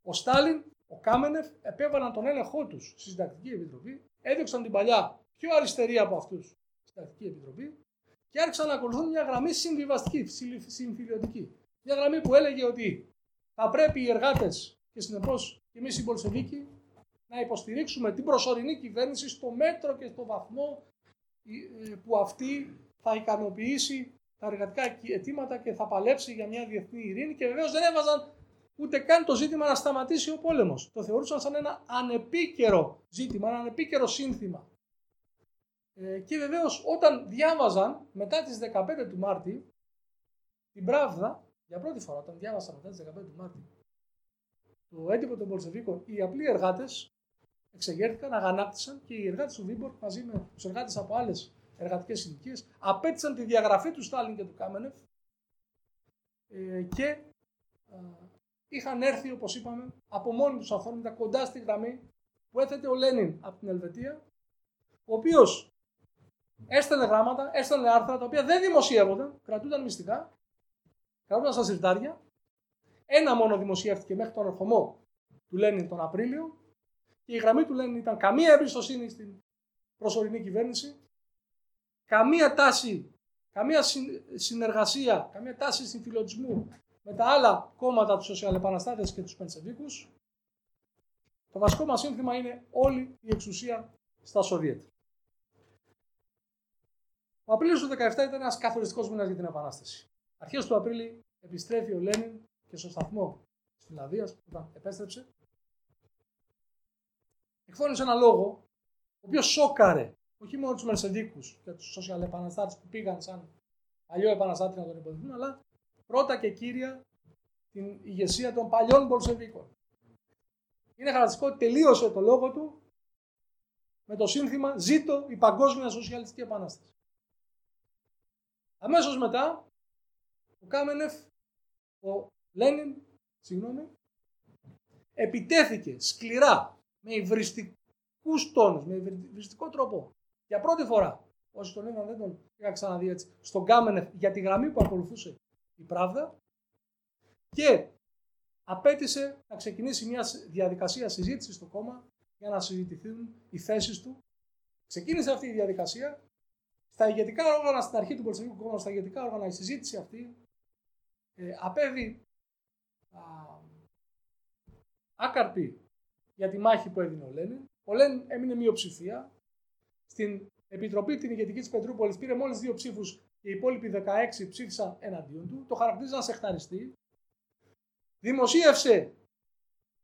Ο Στάλιν, ο Κάμενεφ επέβαλαν τον έλεγχό τους στη Συντακτική Επιτροπή, έδειξαν την παλιά πιο αριστερή από αυτούς στη Συντακτική Επιτροπή και άρχισαν να ακολουθούν μια γραμμή συμβιβαστική, συμφιλιωτική. Μια γραμμή που έλεγε ότι θα πρέπει οι εργάτες και συνεπώς και εμείς οι Πολσεβίκοι να υποστηρίξουμε την προσωρινή κυβέρνηση στο μέτρο και στο βαθμό ε, που αυτή θα ικανοποιήσει τα εργατικά αιτήματα και θα παλέψει για μια διεθνή ειρήνη και βεβαίως δεν έβαζαν ούτε καν το ζήτημα να σταματήσει ο πόλεμος. Το θεωρούσαν σαν ένα ανεπίκαιρο ζήτημα, ένα ανεπίκαιρο σύνθημα. Ε, και βεβαίως όταν διάβαζαν μετά τις 15 του Μάρτη την Πράβδα, για πρώτη φορά όταν διάβασαν μετά τις 15 του Μάρτη το έντυπο των Πολσεβίκων, οι απλοί εργάτες εξεγέρθηκαν, αγανάκτησαν και οι εργάτες του Βίμπορ μαζί με τους εργάτες από άλλες εργατικές ηλικίες απέτησαν τη διαγραφή του Στάλιν και του Κάμενεφ ε, και ε, είχαν έρθει, όπως είπαμε, από μόνοι τους αθόρμητα κοντά στη γραμμή που έθετε ο Λένιν από την Ελβετία, ο οποίος έστελνε γράμματα, έστελνε άρθρα τα οποία δεν δημοσιεύονταν, κρατούνταν μυστικά, κρατούνταν στα συρτάρια. Ένα μόνο δημοσιεύτηκε μέχρι τον ερχομό του Λένιν τον Απρίλιο και η γραμμή του Λένιν ήταν καμία εμπιστοσύνη στην προσωρινή κυβέρνηση, καμία τάση, καμία συνεργασία, καμία τάση συμφιλωτισμού με τα άλλα κόμματα, τους σοσιαλεπαναστάτες και τους πενσεβίκους, το βασικό μας σύνθημα είναι όλη η εξουσία στα Σοβιέτ. Ο Απρίλιος του 17 ήταν ένας καθοριστικός μήνας για την Επανάσταση. Αρχές του Απρίλη επιστρέφει ο Λένιν και στο σταθμό της Φιλανδίας, όταν επέστρεψε, εκφώνησε ένα λόγο, ο οποίος σόκαρε όχι μόνο τους Μερσεδίκου και τους σοσιαλεπαναστάτε που πήγαν σαν παλιό επαναστάτη να τον υποδεχθούν, αλλά πρώτα και κύρια την ηγεσία των παλιών Πολσεβίκων. Είναι χαρακτηριστικό ότι τελείωσε το λόγο του με το σύνθημα «Ζήτω η παγκόσμια σοσιαλιστική επανάσταση». Αμέσως μετά, ο Κάμενεφ, ο Λένιν, συγγνώμη, επιτέθηκε σκληρά, με υβριστικούς τόνους, με υβριστικό τρόπο, για πρώτη φορά, όσοι τον είδαν δεν τον είχα ξαναδεί έτσι, στον Κάμενεφ για τη γραμμή που ακολουθούσε η Πράβδα και απέτησε να ξεκινήσει μια διαδικασία συζήτησης στο κόμμα για να συζητηθούν οι θέσεις του. Ξεκίνησε αυτή η διαδικασία. Στα ηγετικά όργανα, στην αρχή του Πολσεβικού κόμματος, στα ηγετικά όργανα, η συζήτηση αυτή ε, απέβη α, άκαρπη για τη μάχη που έδινε ο Λένιν. Ο Λένιν έμεινε μειοψηφία. Στην Επιτροπή την ηγετική της Πετρούπολης πήρε μόλις δύο ψήφους και οι υπόλοιποι 16 ψήφισαν εναντίον του. Το χαρακτήριζαν σεχταριστή. Δημοσίευσε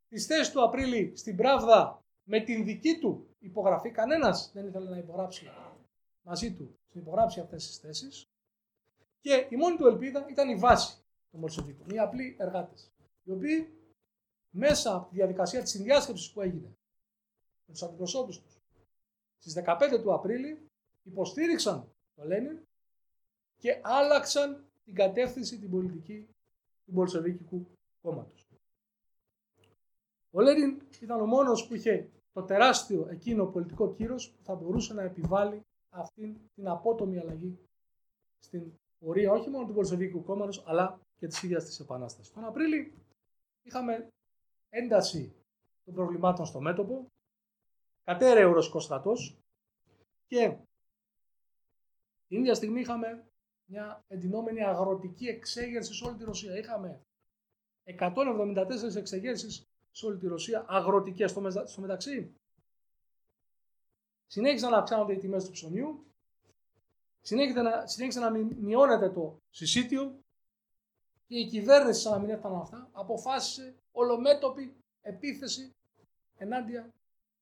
τις θέσεις του Απρίλη στην Πράβδα με την δική του υπογραφή. Κανένας δεν ήθελε να υπογράψει μαζί του, να υπογράψει αυτές τις θέσεις. Και η μόνη του ελπίδα ήταν η βάση των Μολσεβίκων, οι απλοί εργάτες. Οι οποίοι μέσα από τη διαδικασία της συνδιάσκεψης που έγινε με τους αντιπροσώπους τους στις 15 του Απρίλη υποστήριξαν τον Λένιν και άλλαξαν την κατεύθυνση την πολιτική του Μπολσεβίκικου κόμματος. Ο Λένιν ήταν ο μόνος που είχε το τεράστιο εκείνο πολιτικό κύρος που θα μπορούσε να επιβάλλει αυτή την απότομη αλλαγή στην πορεία όχι μόνο του Πολσεβίκου κόμματος αλλά και της ίδιας της Επανάστασης. Τον Απρίλη είχαμε ένταση των προβλημάτων στο μέτωπο, κατέρεε ο Ρωσικός στρατός και την ίδια στιγμή είχαμε μια εντυνόμενη αγροτική εξέγερση σε όλη τη Ρωσία. Είχαμε 174 εξεγέρσεις σε όλη τη Ρωσία, αγροτικές στο, στο μεταξύ. Συνέχισαν να αυξάνονται οι τιμές του ψωμιού, συνέχισε να, συνέχισε να μειώνεται το συσίτιο και η κυβέρνηση, σαν να μην έφταναν αυτά, αποφάσισε ολομέτωπη επίθεση ενάντια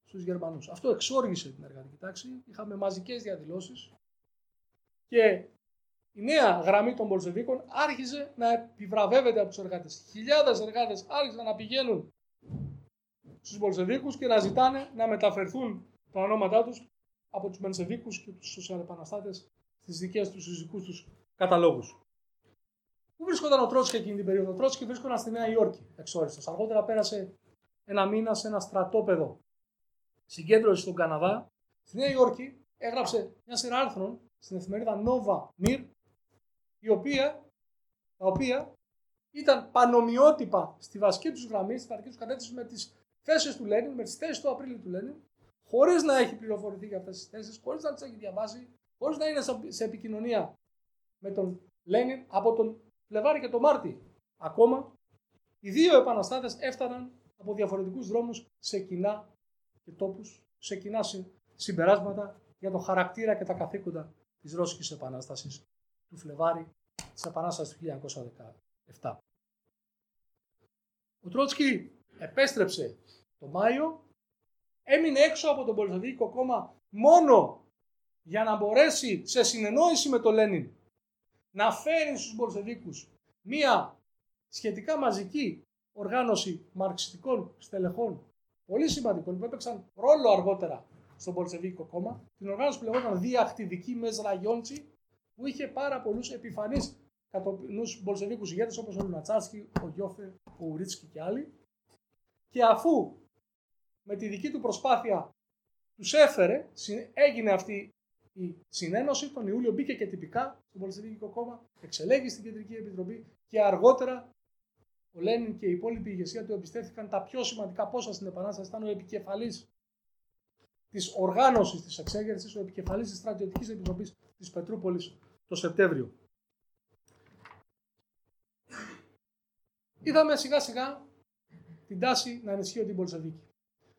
στους Γερμανούς. Αυτό εξόργησε την εργατική τάξη. Είχαμε μαζικές διαδηλώσεις και η νέα γραμμή των Πολσεβίκων άρχισε να επιβραβεύεται από τους εργάτες. Χιλιάδες εργάτες άρχισαν να πηγαίνουν στους Πολσεβίκους και να ζητάνε να μεταφερθούν τα ονόματά τους από τους Μενσεβίκους και τους σοσιαλεπαναστάτες στις δικές τους φυσικούς τους καταλόγους. Πού βρίσκονταν ο Τρότσκι εκείνη την περίοδο; Ο Τρότσκι βρίσκονταν στη Νέα Υόρκη εξόριστος. Αργότερα πέρασε ένα μήνα σε ένα στρατόπεδο συγκέντρωση στον Καναδά. Στη Νέα Υόρκη έγραψε μια σειρά άρθρων στην εφημερίδα Nova Mir, η οποία, τα οποία ήταν πανομοιότυπα στη βασική τους γραμμή, στη βασική τους κατεύθυνση με τις θέσεις του Λένιν, με τις θέσεις του Απρίλη του Λένιν, χωρίς να έχει πληροφορηθεί για αυτές τις θέσεις, χωρίς να τις έχει διαβάσει, χωρίς να είναι σε επικοινωνία με τον Λένιν από τον Φλεβάρι και τον Μάρτι. Ακόμα, οι δύο επαναστάτες έφταναν από διαφορετικούς δρόμους σε κοινά και τόπους, σε κοινά συμπεράσματα για τον χαρακτήρα και τα καθήκοντα της Ρώσικης Επανάστασης του Φλεβάρι της Επανάστασης του 1917. Ο Τρότσκι επέστρεψε το Μάιο, έμεινε έξω από τον Πολυθετικό κόμμα μόνο για να μπορέσει σε συνεννόηση με τον Λένιν να φέρει στους Μπολσεβίκους μία σχετικά μαζική οργάνωση μαρξιστικών στελεχών πολύ σημαντικών που έπαιξαν ρόλο αργότερα στον Πολσεβίκο κόμμα, την οργάνωση που λεγόταν Διακτηδική Μεζραγιόντσι, που είχε πάρα πολλούς επιφανείς κατοπινούς Μπολσεβίκου ηγέτες όπως ο Λουνατσάρσκι, ο Γιώφε, ο Ουρίτσκι και άλλοι. Και αφού με τη δική του προσπάθεια τους έφερε, έγινε αυτή η συνένωση, τον Ιούλιο μπήκε και τυπικά στο Πολσεβίκο κόμμα, εξελέγει στην Κεντρική Επιτροπή και αργότερα ο Λένιν και η υπόλοιπη ηγεσία του εμπιστεύτηκαν τα πιο σημαντικά πόσα στην Επανάσταση. Ήταν ο επικεφαλής της οργάνωσης της εξέγερσης, ο επικεφαλής της στρατιωτικής επιτροπής της Πετρούπολης το Σεπτέμβριο. Είδαμε σιγά σιγά την τάση να ενισχύει την Πολσεβίκη.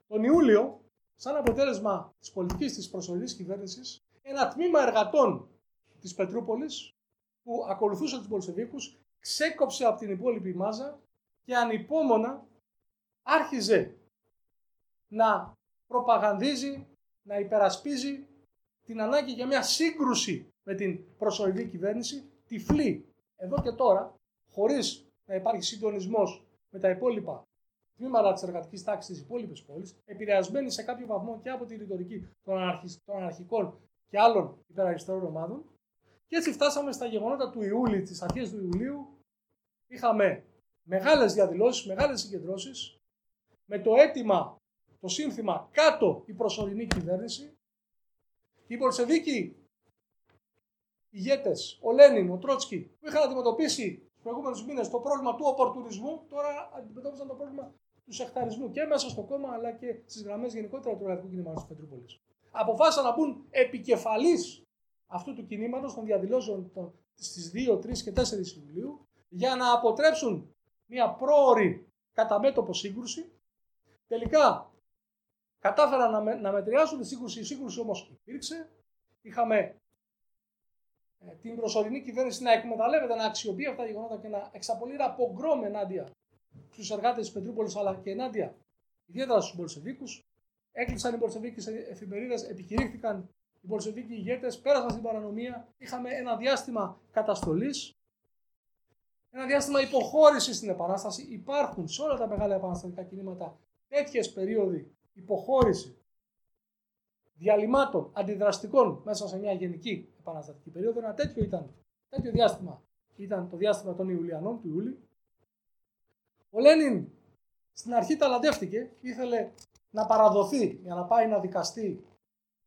Τον Ιούλιο, σαν αποτέλεσμα της πολιτικής της προσωρινής κυβέρνησης, ένα τμήμα εργατών της Πετρούπολης που ακολουθούσε τους Πολσεβίκου ξέκοψε από την υπόλοιπη μάζα και ανυπόμονα άρχιζε να προπαγανδίζει, να υπερασπίζει την ανάγκη για μια σύγκρουση με την προσωρινή κυβέρνηση, τυφλή εδώ και τώρα, χωρίς να υπάρχει συντονισμός με τα υπόλοιπα τμήματα της εργατικής τάξης της υπόλοιπης πόλης, επηρεασμένη σε κάποιο βαθμό και από τη ρητορική των, των αναρχικών και άλλων υπεραριστερών ομάδων, και έτσι φτάσαμε στα γεγονότα του Ιούλη, τις αρχές του Ιουλίου. Είχαμε μεγάλες διαδηλώσεις, μεγάλες συγκεντρώσεις, με το αίτημα, το σύνθημα κάτω η προσωρινή κυβέρνηση. Οι Πολσεβίκοι ηγέτες, ο Λένιν, ο Τρότσκι, που είχαν αντιμετωπίσει τους προηγούμενους μήνες το πρόβλημα του οπορτουνισμού, τώρα αντιμετώπισαν το πρόβλημα του σεχταρισμού και μέσα στο κόμμα αλλά και στις γραμμές γενικότερα του εργατικού κινήματος τη Πετρούπολης. Αποφάσισαν να μπουν επικεφαλής αυτού του κινήματος των διαδηλώσεων στις 2, 3 και 4 Ιουλίου για να αποτρέψουν μια πρόορη κατά μέτωπο σύγκρουση. Τελικά κατάφεραν να, με, να μετριάσουν τη σύγκρουση. Η σύγκρουση όμως υπήρξε. Είχαμε ε, την προσωρινή κυβέρνηση να εκμεταλλεύεται, να αξιοποιεί αυτά τα γεγονότα και να εξαπολύει απογκρόμ ενάντια στους εργάτες της Πετρούπολης αλλά και ενάντια ιδιαίτερα στους Μπολσεβίκους. Έκλεισαν οι Μπολσεβίκοι εφημερίδες, επικηρύχθηκαν οι Μπολσεβίκοι ηγέτες, πέρασαν στην παρανομία. Είχαμε ένα διάστημα καταστολής, ένα διάστημα υποχώρησης στην Επανάσταση. Υπάρχουν σε όλα τα μεγάλα επαναστατικά κινήματα τέτοιες περίοδοι υποχώρηση διαλυμάτων αντιδραστικών μέσα σε μια γενική επαναστατική περίοδο. Ένα τέτοιο ήταν, τέτοιο διάστημα ήταν το διάστημα των Ιουλιανών, του Ιούλη. Ο Λένιν στην αρχή ταλαντεύτηκε, ήθελε να παραδοθεί για να πάει να δικαστεί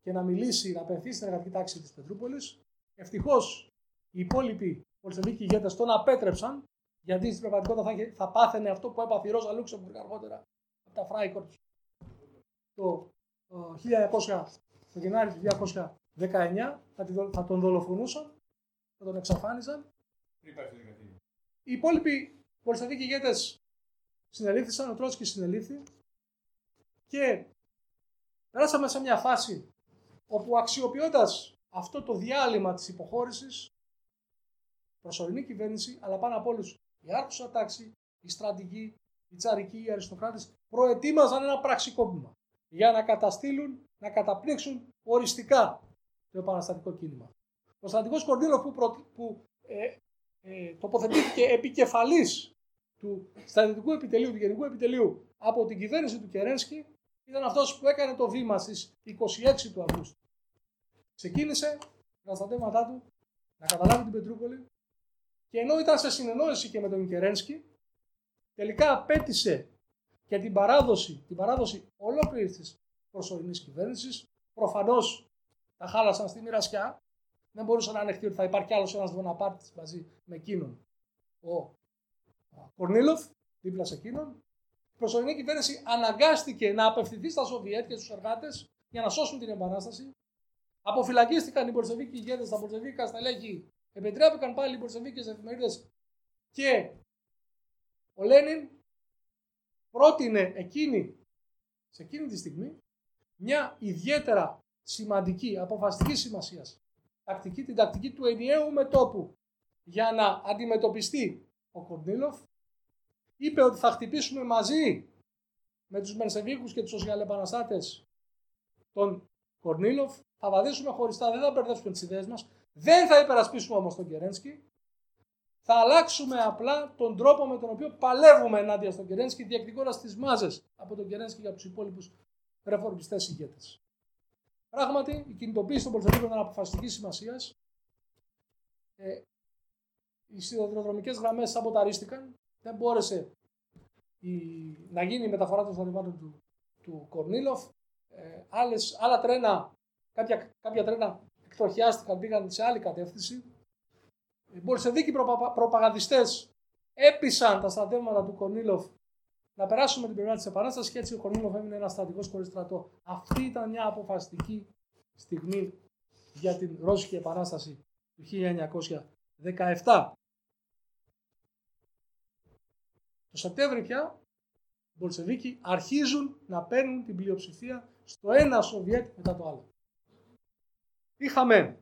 και να μιλήσει, να απενθεί στην εργατική τάξη της Πετρούπολης. Ευτυχώς οι υπόλοιποι Μπολσεβίκοι ηγέτες τον απέτρεψαν, γιατί στην πραγματικότητα θα, θα πάθαινε αυτό που έπαθε η Ρόζα Λούξεμπουργκ αργότερα από τα Freikorps το 1900, το Γενάρη του 1919, θα, θα τον δολοφονούσαν, θα τον εξαφάνιζαν. Οι υπόλοιποι Μπολσεβίκοι ηγέτες συνελήφθησαν, ο Τρότσκι συνελήφθη και περάσαμε σε μια φάση όπου αξιοποιώντας αυτό το διάλειμμα της υποχώρησης, προσωρινή κυβέρνηση, αλλά πάνω από όλους η άρχουσα τάξη, η στρατηγοί, οι τσαρικοί, οι αριστοκράτες, προετοίμαζαν ένα πραξικόπημα για να καταστήλουν, να καταπνίξουν οριστικά το επαναστατικό κίνημα. Ο στρατηγός Κορνίλο που, που ε, ε, τοποθετήθηκε επικεφαλής του στρατιωτικού επιτελείου, του γενικού επιτελείου από την κυβέρνηση του Κερένσκι ήταν αυτός που έκανε το βήμα στις 26 του Αυγούστου. Ξεκίνησε τα στρατεύματά του να καταλάβει την Πετρούπολη και ενώ ήταν σε συνεννόηση και με τον Κερένσκι, τελικά απέτησε και την παράδοση, την παράδοση ολόκληρης της προσωρινής κυβέρνησης. Προφανώς τα χάλασαν στη μοιρασιά. Δεν μπορούσε να ανεχτεί ότι θα υπάρχει άλλος ένας Βοναπάρτης μαζί με εκείνον. Ο Κορνίλοφ, δίπλα σε εκείνον. Η προσωρινή κυβέρνηση αναγκάστηκε να απευθυνθεί στα Σοβιέτ και στους εργάτες για να σώσουν την επανάσταση. Αποφυλακίστηκαν οι Μπορσεβίκοι ηγέτες, τα Μπορσεβίκα στελέχη. Επιτρέπηκαν πάλι οι Μπορσεβίκε εφημερίδες. Και ο Λένιν πρότεινε εκείνη, σε εκείνη τη στιγμή μια ιδιαίτερα σημαντική, αποφασιστική σημασίας τακτική, την τακτική του ενιαίου μετόπου για να αντιμετωπιστεί ο Κορνίλοφ. Είπε ότι θα χτυπήσουμε μαζί με τους Μενσεβίκους και τους σοσιαλεπαναστάτες τον Κορνίλοφ, θα βαδίσουμε χωριστά, δεν θα μπερδέψουμε τις ιδέες μας, δεν θα υπερασπίσουμε όμως τον Κερένσκι, θα αλλάξουμε απλά τον τρόπο με τον οποίο παλεύουμε ενάντια στον Κερένσκι, διεκδικώντας τις μάζες από τον Κερένσκι για τους υπόλοιπους ρεφορμιστές ηγέτες. Πράγματι, η κινητοποίηση των Πολσεβίκων ήταν αποφασιστική σημασίας. Ε, οι σιδηροδρομικές γραμμές σαμποταρίστηκαν. Δεν μπόρεσε η, να γίνει η μεταφορά των στρατιωτών του, του Κορνίλοφ. Ε, άλλες, άλλα τρένα, κάποια, κάποια τρένα εκτροχιάστηκαν, πήγαν σε άλλη κατεύθυνση. Οι Μπολσεβίκοι προπα... προπαγανδιστές έπεισαν τα στρατεύματα του Κορνίλοφ να περάσουμε την πλευρά της Επανάστασης και έτσι ο Κορνίλοφ έμεινε ένας στρατηγός χωρίς στρατό. Αυτή ήταν μια αποφασιστική στιγμή για την Ρώσικη Επανάσταση του 1917. Το Σεπτέμβρη πια οι Μπολσεβίκοι αρχίζουν να παίρνουν την πλειοψηφία στο ένα Σοβιέτ μετά το άλλο. Είχαμε;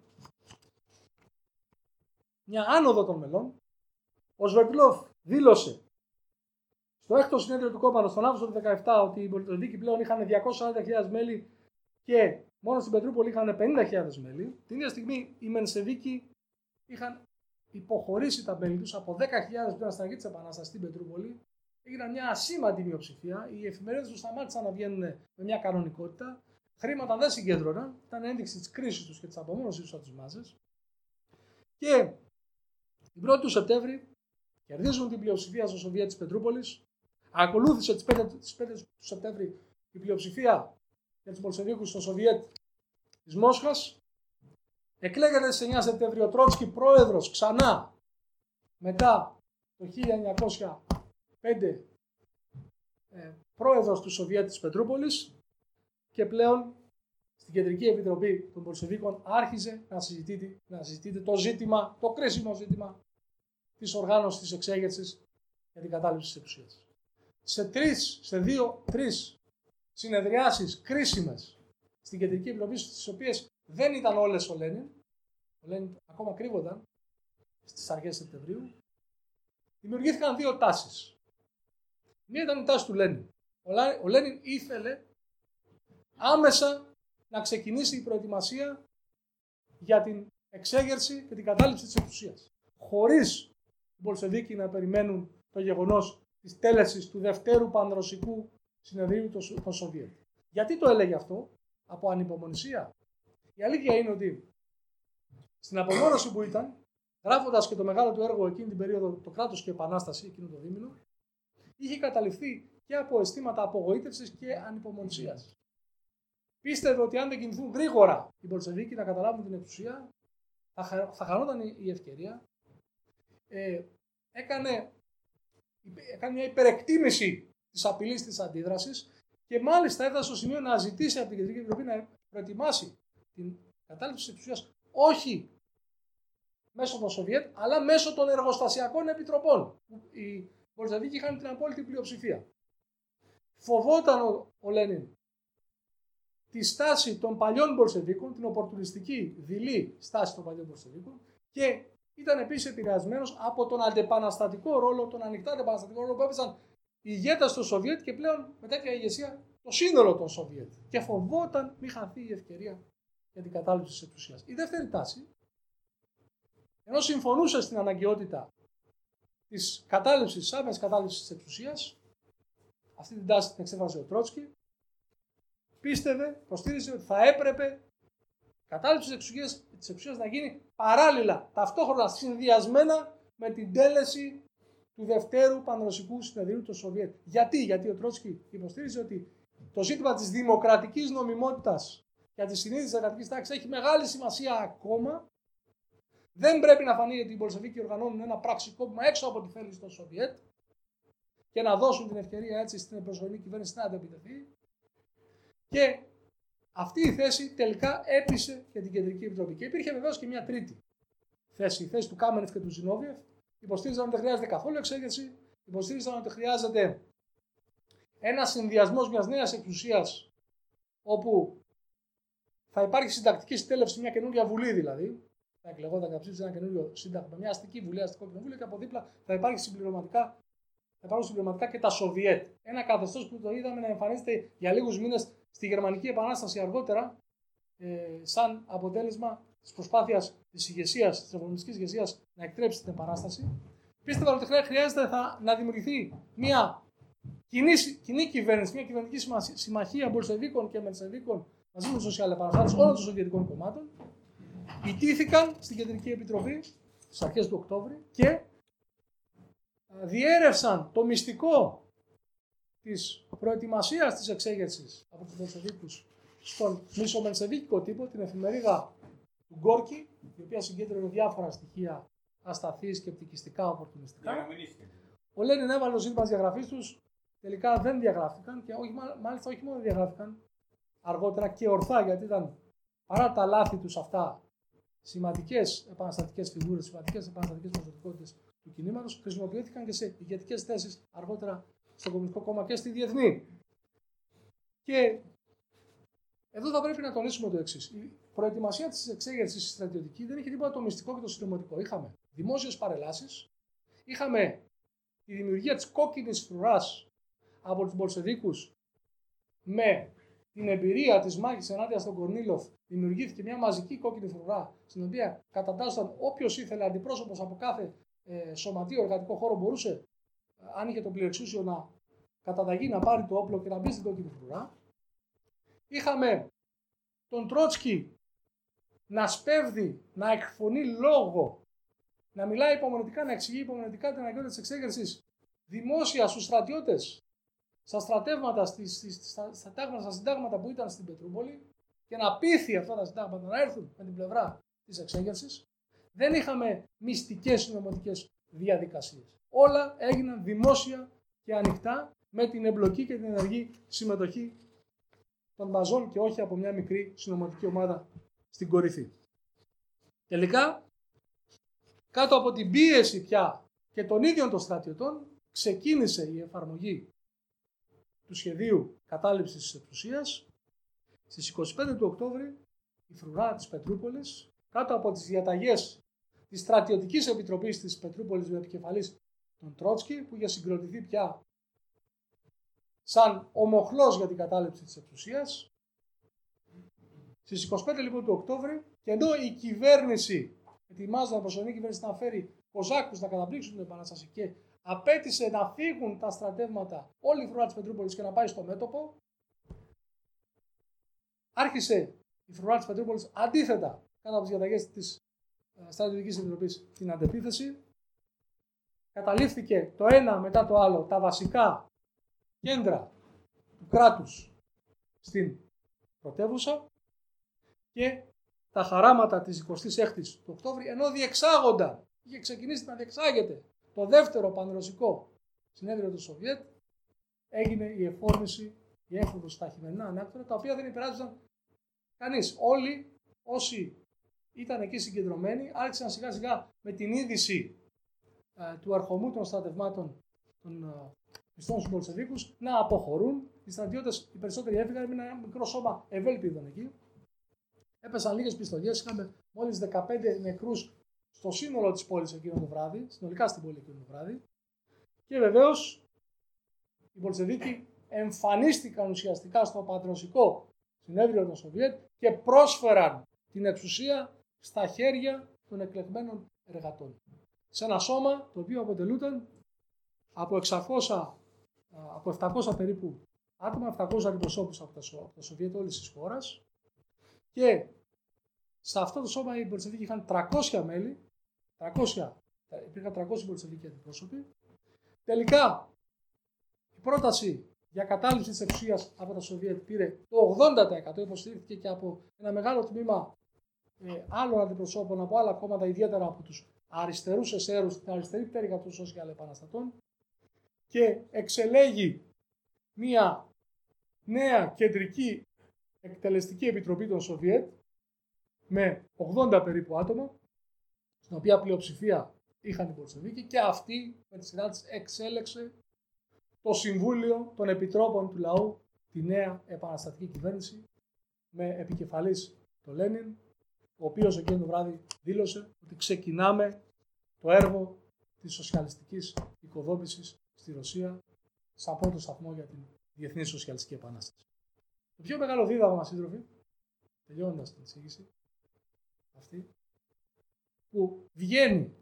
Μια άνοδο των μελών. Ο Σβερτλόφ δήλωσε στο έκτο συνέδριο του κόμματος τον Αύγουστο του 2017 ότι οι Πολιτοδίκοι πλέον είχαν 240.000 μέλη και μόνο στην Πετρούπολη είχαν 50.000 μέλη. Την ίδια στιγμή οι Μενσεβίκοι είχαν υποχωρήσει τα μέλη τους από 10.000 που ήταν στην αρχή της Επανάστασης στην Πετρούπολη. Έγιναν μια ασήμαντη μειοψηφία. Οι εφημερίδες τους σταμάτησαν να βγαίνουν με μια κανονικότητα. Χρήματα δεν συγκέντρωναν. Ήταν ένδειξη της κρίσης τους και της απομόνωσή τους από τι μάζες. Και την 1η του Σεπτέμβρη κερδίζουν την πλειοψηφία στο Σοβιέτ της Πετρούπολης. Ακολούθησε τις 5, 5 του Σεπτέμβρη η πλειοψηφία για τους Πολσεβίκου στο Σοβιέτ της Μόσχας. Εκλέγεται στις 9 Σεπτέμβρη ο Τρότσκι πρόεδρος ξανά μετά το 1905 ε, πρόεδρος του Σοβιέτ της Πετρούπολης και πλέον στην Κεντρική Επιτροπή των Πολσεβίκων άρχιζε να συζητείται, να συζητείται το ζήτημα, το κρίσιμο ζήτημα της οργάνωσης της εξέγερσης για την κατάληψη της εξουσίας. Σε τρεις, σε δύο, τρεις συνεδριάσεις κρίσιμες στην Κεντρική Επιτροπή, στις οποίες δεν ήταν όλες ο Λένιν, ο Λένιν ακόμα κρύβονταν στις αρχές Σεπτεμβρίου, δημιουργήθηκαν δύο τάσεις. Μία ήταν η τάση του Λένιν. Ο Λένιν ήθελε άμεσα να ξεκινήσει η προετοιμασία για την εξέγερση και την κατάληψη της εξουσίας. Χωρίς οι Μπολσεβίκοι να περιμένουν το γεγονός της τέλεσης του δευτέρου πανρωσικού συνεδρίου των Σοβιέτ. Γιατί το έλεγε αυτό, από ανυπομονησία. Η αλήθεια είναι ότι στην απομόνωση που ήταν, γράφοντας και το μεγάλο του έργο εκείνη την περίοδο, το κράτος και η επανάσταση, εκείνο το δίμηνο, είχε καταληφθεί και από αισθήματα απογοήτευσης και ανυπομονησίας. Πίστευε ότι αν δεν κινηθούν γρήγορα οι Μπολσεβίκοι να καταλάβουν την εξουσία, θα, θα χανόταν η ευκαιρία. Ε, έκανε, έκανε μια υπερεκτίμηση της απειλής της αντίδρασης και μάλιστα έφτασε στο σημείο να ζητήσει από την Κεντρική Επιτροπή να προετοιμάσει την κατάληψη της εξουσίας όχι μέσω των Σοβιέτ, αλλά μέσω των εργοστασιακών επιτροπών. Οι Μπολσεβίκοι είχαν την απόλυτη πλειοψηφία. Φοβόταν ο, ο Λένιν τη στάση των παλιών Μπολσεβίκων, την οπορτουνιστική δειλή στάση των παλιών Μπολσεβίκων και ήταν επίσης επηρεασμένος από τον αντεπαναστατικό ρόλο, τον ανοιχτά αντεπαναστατικό ρόλο που έπαιζαν οι ηγέτες των Σοβιέτ και πλέον με τέτοια ηγεσία το σύνολο των Σοβιέτ. Και φοβόταν μη χαθεί η ευκαιρία για την κατάληψη της εξουσίας. Η δεύτερη τάση, ενώ συμφωνούσε στην αναγκαιότητα της κατάληψης, της άμεσης κατάληψης της εξουσίας, αυτή την τάση την εξέφρασε ο Τρότσκι, πίστευε, προστήριζε ότι θα έπρεπε η κατάληψη τη εξουσία να γίνει παράλληλα, ταυτόχρονα συνδυασμένα με την τέλεση του Δευτέρου Πανρωσικού Συνεδρίου του Σοβιέτ. Γιατί, γιατί ο Τρότσκι υποστήριζε ότι το ζήτημα της δημοκρατικής νομιμότητας για της συνείδησης της εργατική τάξης έχει μεγάλη σημασία ακόμα. Δεν πρέπει να φανεί ότι οι Μπολσεβίκοι οργανώνουν ένα πραξικόπημα έξω από τη θέληση των Σοβιέτ και να δώσουν την ευκαιρία έτσι στην προσωρινή κυβέρνηση να αντεπιτεθεί. Και αυτή η θέση τελικά έπεισε για την Κεντρική Επιτροπή. Και υπήρχε βεβαίως και μια τρίτη θέση, η θέση του Κάμενεφ και του Ζινόβιεφ. Υποστήριζαν ότι δεν χρειάζεται καθόλου εξέγερση. Υποστήριζαν ότι χρειάζεται ένα συνδυασμός μιας νέας εξουσίας όπου θα υπάρχει συντακτική στέλευση, μια καινούργια βουλή δηλαδή. Θα εκλεγόταν ψήφισε ένα καινούριο σύνταγμα, μια αστική βουλή, αστικό κοινοβούλιο και από δίπλα θα υπάρχει συμπληρωματικά θα υπάρχουν συμπληρωματικά και τα Σοβιέτ. Ένα καθεστώς που το είδαμε να εμφανίζεται για λίγους μήνες στη Γερμανική Επανάσταση αργότερα, ε, σαν αποτέλεσμα της προσπάθειας της ηγεσίας, της ρευματική ηγεσίας να εκτρέψει την Επανάσταση. Πίστευα ότι χρειάζεται θα, να δημιουργηθεί μια κοινή, κοινή κυβέρνηση, μια κυβερνητική συμμαχία Μπολσεβίκων και Μενσεβίκων μαζί με τους σοσιαλεπαναστάτες όλων των Σοβιετικών κομμάτων. Ιτήθηκαν στην Κεντρική Επιτροπή στις αρχές του Οκτώβρη και διέρευσαν το μυστικό της προετοιμασίας της εξέγερσης. Από τους Μενσεβίκους στον μισομενσεβίκικο τύπο, την εφημερίδα του Γκόρκι, η οποία συγκέντρωνε διάφορα στοιχεία ασταθή, σκεπτικιστικά, οπορτουνιστικά. Ο Λένιν έβαλε το ζήτημα τη διαγραφής τους, τελικά δεν διαγράφηκαν και όχι, μάλιστα όχι μόνο διαγράφηκαν, αργότερα και ορθά γιατί ήταν παρά τα λάθη τους αυτά σημαντικές επαναστατικές φιγούρες, σημαντικές επαναστατικές προσωπικότητες του κινήματος χρησιμοποιήθηκαν και σε ηγετικές θέσεις αργότερα στο Κομμουνιστικό Κόμμα και στη Διεθνή. Και εδώ θα πρέπει να τονίσουμε το εξής. Η προετοιμασία της εξέγερσης στρατιωτική δεν είχε τίποτα το μυστικό και το συντομοτικό. Είχαμε δημόσιες παρελάσεις, είχαμε τη δημιουργία της κόκκινης φρουράς από τους Μπολσεβίκους με την εμπειρία της μάχης ενάντια στον Κορνίλοφ. Δημιουργήθηκε μια μαζική κόκκινη φρουρά, στην οποία κατατάσσονταν όποιος ήθελε αντιπρόσωπος από κάθε ε, σωματείο, εργατικό χώρο μπορούσε, αν είχε το πληρεξούσιο, να καταταγεί, να πάρει το όπλο και να μπει στην κόκκινη φρουρά. Είχαμε τον Τρότσκι να σπέβδει, να εκφωνεί λόγο, να μιλάει υπομονετικά, να εξηγεί υπομονετικά την αναγκαιότητα της εξέγερσης δημόσια στους στρατιώτες, στα στρατεύματα, στις, στις, στα, στα συντάγματα που ήταν στην Πετρούπολη και να πείθει αυτά τα συντάγματα να έρθουν με την πλευρά της εξέγερσης δεν είχαμε μυστικές συνωμοτικές διαδικασίες. Όλα έγιναν δημόσια και ανοιχτά με την εμπλοκή και την ενεργή συμμετοχή των μαζών και όχι από μια μικρή συνωμοτική ομάδα στην κορυφή. Τελικά, κάτω από την πίεση πια και των ίδιων των στρατιωτών ξεκίνησε η εφαρμογή του σχεδίου κατάληψης της εξουσίας στις 25 του Οκτώβρη η φρουρά της Πετρούπολης κάτω από τις διαταγές της στρατιωτικής επιτροπής της Πετρούπολης με επικεφαλής τον Τρότσκι που είχε συγκροτηθεί πια σαν ομοχλός για την κατάληψη της εξουσίας. Στις 25 λοιπόν του Οκτώβρη και ενώ η κυβέρνηση ετοιμάζονταν η προσωρινή κυβέρνηση να φέρει Κοζάκους να καταπλήξουν την Επανάσταση και απέτησε να φύγουν τα στρατεύματα όλη η φρουρά της Πετρούπολης και να πάει στο μέτωπο, άρχισε η φρουρά της Πετρούπολης αντίθετα κάτω από τις διαταγές της ε, Στρατιωτικής Επιτροπής την αντεπίθεση. Καταλήφθηκε το ένα μετά το άλλο τα βασικά κέντρα του κράτους στην πρωτεύουσα και τα χαράματα της 26ης του Οκτώβρη, ενώ διεξάγονταν, είχε ξεκινήσει να διεξάγεται το δεύτερο πανρωσικό συνέδριο του Σοβιέτ, έγινε η εφόρμηση, η έφοδος στα χειμερινά ανάκτορα, τα οποία δεν υπεράσπισαν κανείς. Όλοι όσοι ήταν εκεί συγκεντρωμένοι, άρχισαν σιγά σιγά με την είδηση ε, του αρχομού των στρατευμάτων των ε, πιστών στους Μπολσεβίκου να αποχωρούν. Οι στρατιώτες, οι περισσότεροι έφυγαν με ένα μικρό σώμα ευέλπιδων εκεί. Έπεσαν λίγες πιστολιές. Είχαμε μόλις 15 νεκρούς στο σύνολο της πόλης εκείνο το βράδυ, συνολικά στην πόλη εκείνο το βράδυ. Και βεβαίως οι Μπολσεβίκοι εμφανίστηκαν ουσιαστικά στο πατροσικό συνέδριο των Σοβιέτ και πρόσφεραν την εξουσία στα χέρια των εκλεγμένων εργατών. Σε ένα σώμα το οποίο αποτελούταν από 600 από 700 περίπου άτομα, 700 αντιπροσώπους από τα, από τα Σοβιέτ όλης της χώρας και σε αυτό το σώμα οι Μπολσεβίκοι είχαν 300 μέλη, 300, υπήρχαν 300 Μπολσεβίκοι αντιπρόσωποι. Τελικά η πρόταση για κατάληψη της εξουσίας από τα Σοβιέτ πήρε το 80% υποστηρίχθηκε και από ένα μεγάλο τμήμα ε, άλλων αντιπροσώπων από άλλα κόμματα, ιδιαίτερα από τους αριστερούς εσέρους, την αριστερή πτέρυγα των σοσιαλ επαναστατών και εξελέγει μία νέα κεντρική εκτελεστική επιτροπή των Σοβιέτ με 80 περίπου άτομα, στην οποία πλειοψηφία είχαν οι Πολσεβίκοι και αυτή με τη σειρά της εξέλεξε το Συμβούλιο των Επιτρόπων του Λαού, τη νέα επαναστατική κυβέρνηση, με επικεφαλής το Λένιν, ο οποίος εκείνο το βράδυ δήλωσε ότι ξεκινάμε το έργο της σοσιαλιστικής οικοδόμησης στη Ρωσία σαν πρώτο σταθμό για την Διεθνή Σοσιαλιστική Επανάσταση. Το πιο μεγάλο δίδαγμα, σύντροφοι, τελειώνοντας την εισήγηση αυτή, που βγαίνει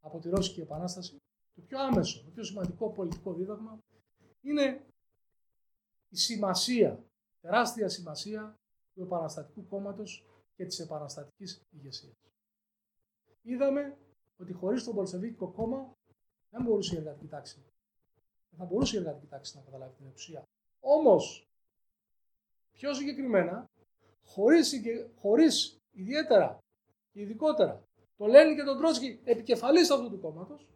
από τη Ρώσικη Επανάσταση, το πιο άμεσο, το πιο σημαντικό πολιτικό δίδαγμα, είναι η σημασία, τεράστια σημασία του Επαναστατικού Κόμματος και της Επαναστατικής ηγεσίας. Είδαμε ότι χωρίς τον Πολσεβίκικο κόμμα δεν μπορούσε η εργατική τάξη θα μπορούσε η εργατική τάξη να καταλάβει την εξουσία. Όμως, πιο συγκεκριμένα, χωρίς χωρίς ιδιαίτερα και ειδικότερα το λένε και τον Τρότσκι επικεφαλής αυτού του κόμματος,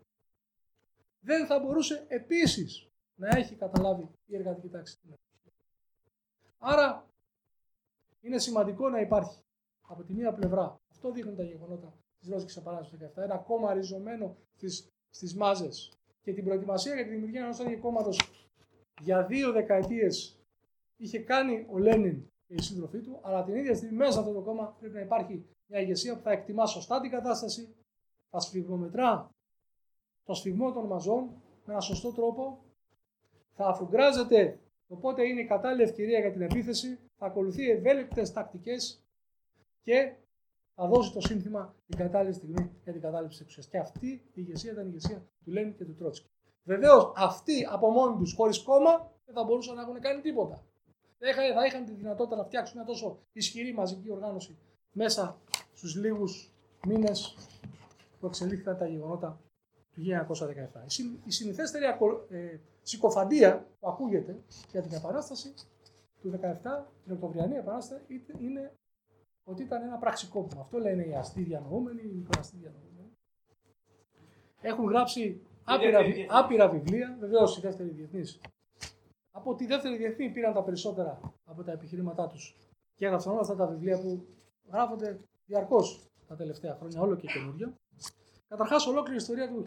δεν θα μπορούσε επίσης να έχει καταλάβει η εργατική τάξη την εξουσία. Άρα, είναι σημαντικό να υπάρχει από τη μία πλευρά, αυτό δείχνουν τα γεγονότα της Ρώσικης Επανάστασης του 17, ένα κόμμα ριζωμένο στις μάζες. Και την προετοιμασία για τη δημιουργία ενός τέτοιου κόμματος για δύο δεκαετίες είχε κάνει ο Λένιν και οι σύντροφοί του, αλλά την ίδια στιγμή μέσα σε αυτό το κόμμα πρέπει να υπάρχει μια ηγεσία που θα εκτιμά σωστά την κατάσταση, θα σφιγμομετρά το σφιγμό των μαζών με ένα σωστό τρόπο, θα αφουγκράζεται το πότε είναι η κατάλληλη ευκαιρία για την επίθεση, θα ακολουθεί ευέλικτες τακτικές και θα δώσει το σύνθημα την κατάλληλη στιγμή για την κατάληψη της εξουσίας. Και αυτή η ηγεσία ήταν η ηγεσία του Λένιν και του Τρότσκι. Βεβαίως αυτοί από μόνοι τους, χωρίς κόμμα, δεν θα μπορούσαν να έχουν κάνει τίποτα. Δεν θα είχαν τη δυνατότητα να φτιάξουν μια τόσο ισχυρή μαζική οργάνωση μέσα στους λίγους μήνες που εξελίχθηκαν τα γεγονότα του 1917. Η συνηθέστερη ε, συκοφαντία που ακούγεται για την Επανάσταση του 17, την Οκτωβριανή Επανάσταση, είναι ότι ήταν ένα πραξικόπημα. Αυτό λένε οι αστεί διανοούμενοι, οι μικροαστοί διανοούμενοι. Έχουν γράψει άπειρα, άπειρα βιβλία, βεβαίως η δεύτερη διεθνής. Από τη δεύτερη διεθνή πήραν τα περισσότερα από τα επιχειρήματά τους και έγραψαν όλα αυτά τα βιβλία που γράφονται διαρκώς τα τελευταία χρόνια, όλο και καινούργια. Καταρχάς, ολόκληρη η ιστορία του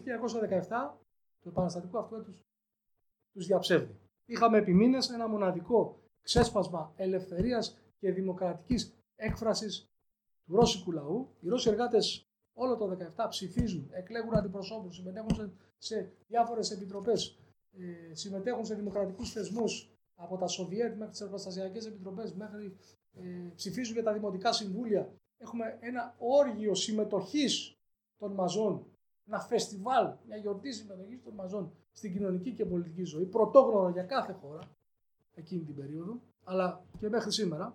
1917, του επαναστατικού αυτού έτους, τους διαψεύδει. Είχαμε επί μήνες ένα μοναδικό ξέσπασμα ελευθερίας και δημοκρατικής έκφρασης του ρώσικου λαού. Οι Ρώσοι εργάτες όλο το 17 ψηφίζουν, εκλέγουν αντιπροσώπους, συμμετέχουν σε, σε διάφορες επιτροπές, ε, συμμετέχουν σε δημοκρατικούς θεσμούς από τα Σοβιέτ μέχρι τις εργοστασιακές επιτροπές, μέχρι ε, ψηφίζουν για τα δημοτικά συμβούλια. Έχουμε ένα όργιο συμμετοχής των μαζών, ένα φεστιβάλ, μια γιορτή συμμετοχής των μαζών στην κοινωνική και πολιτική ζωή, πρωτόγνωρο για κάθε χώρα εκείνη την περίοδο, αλλά και μέχρι σήμερα.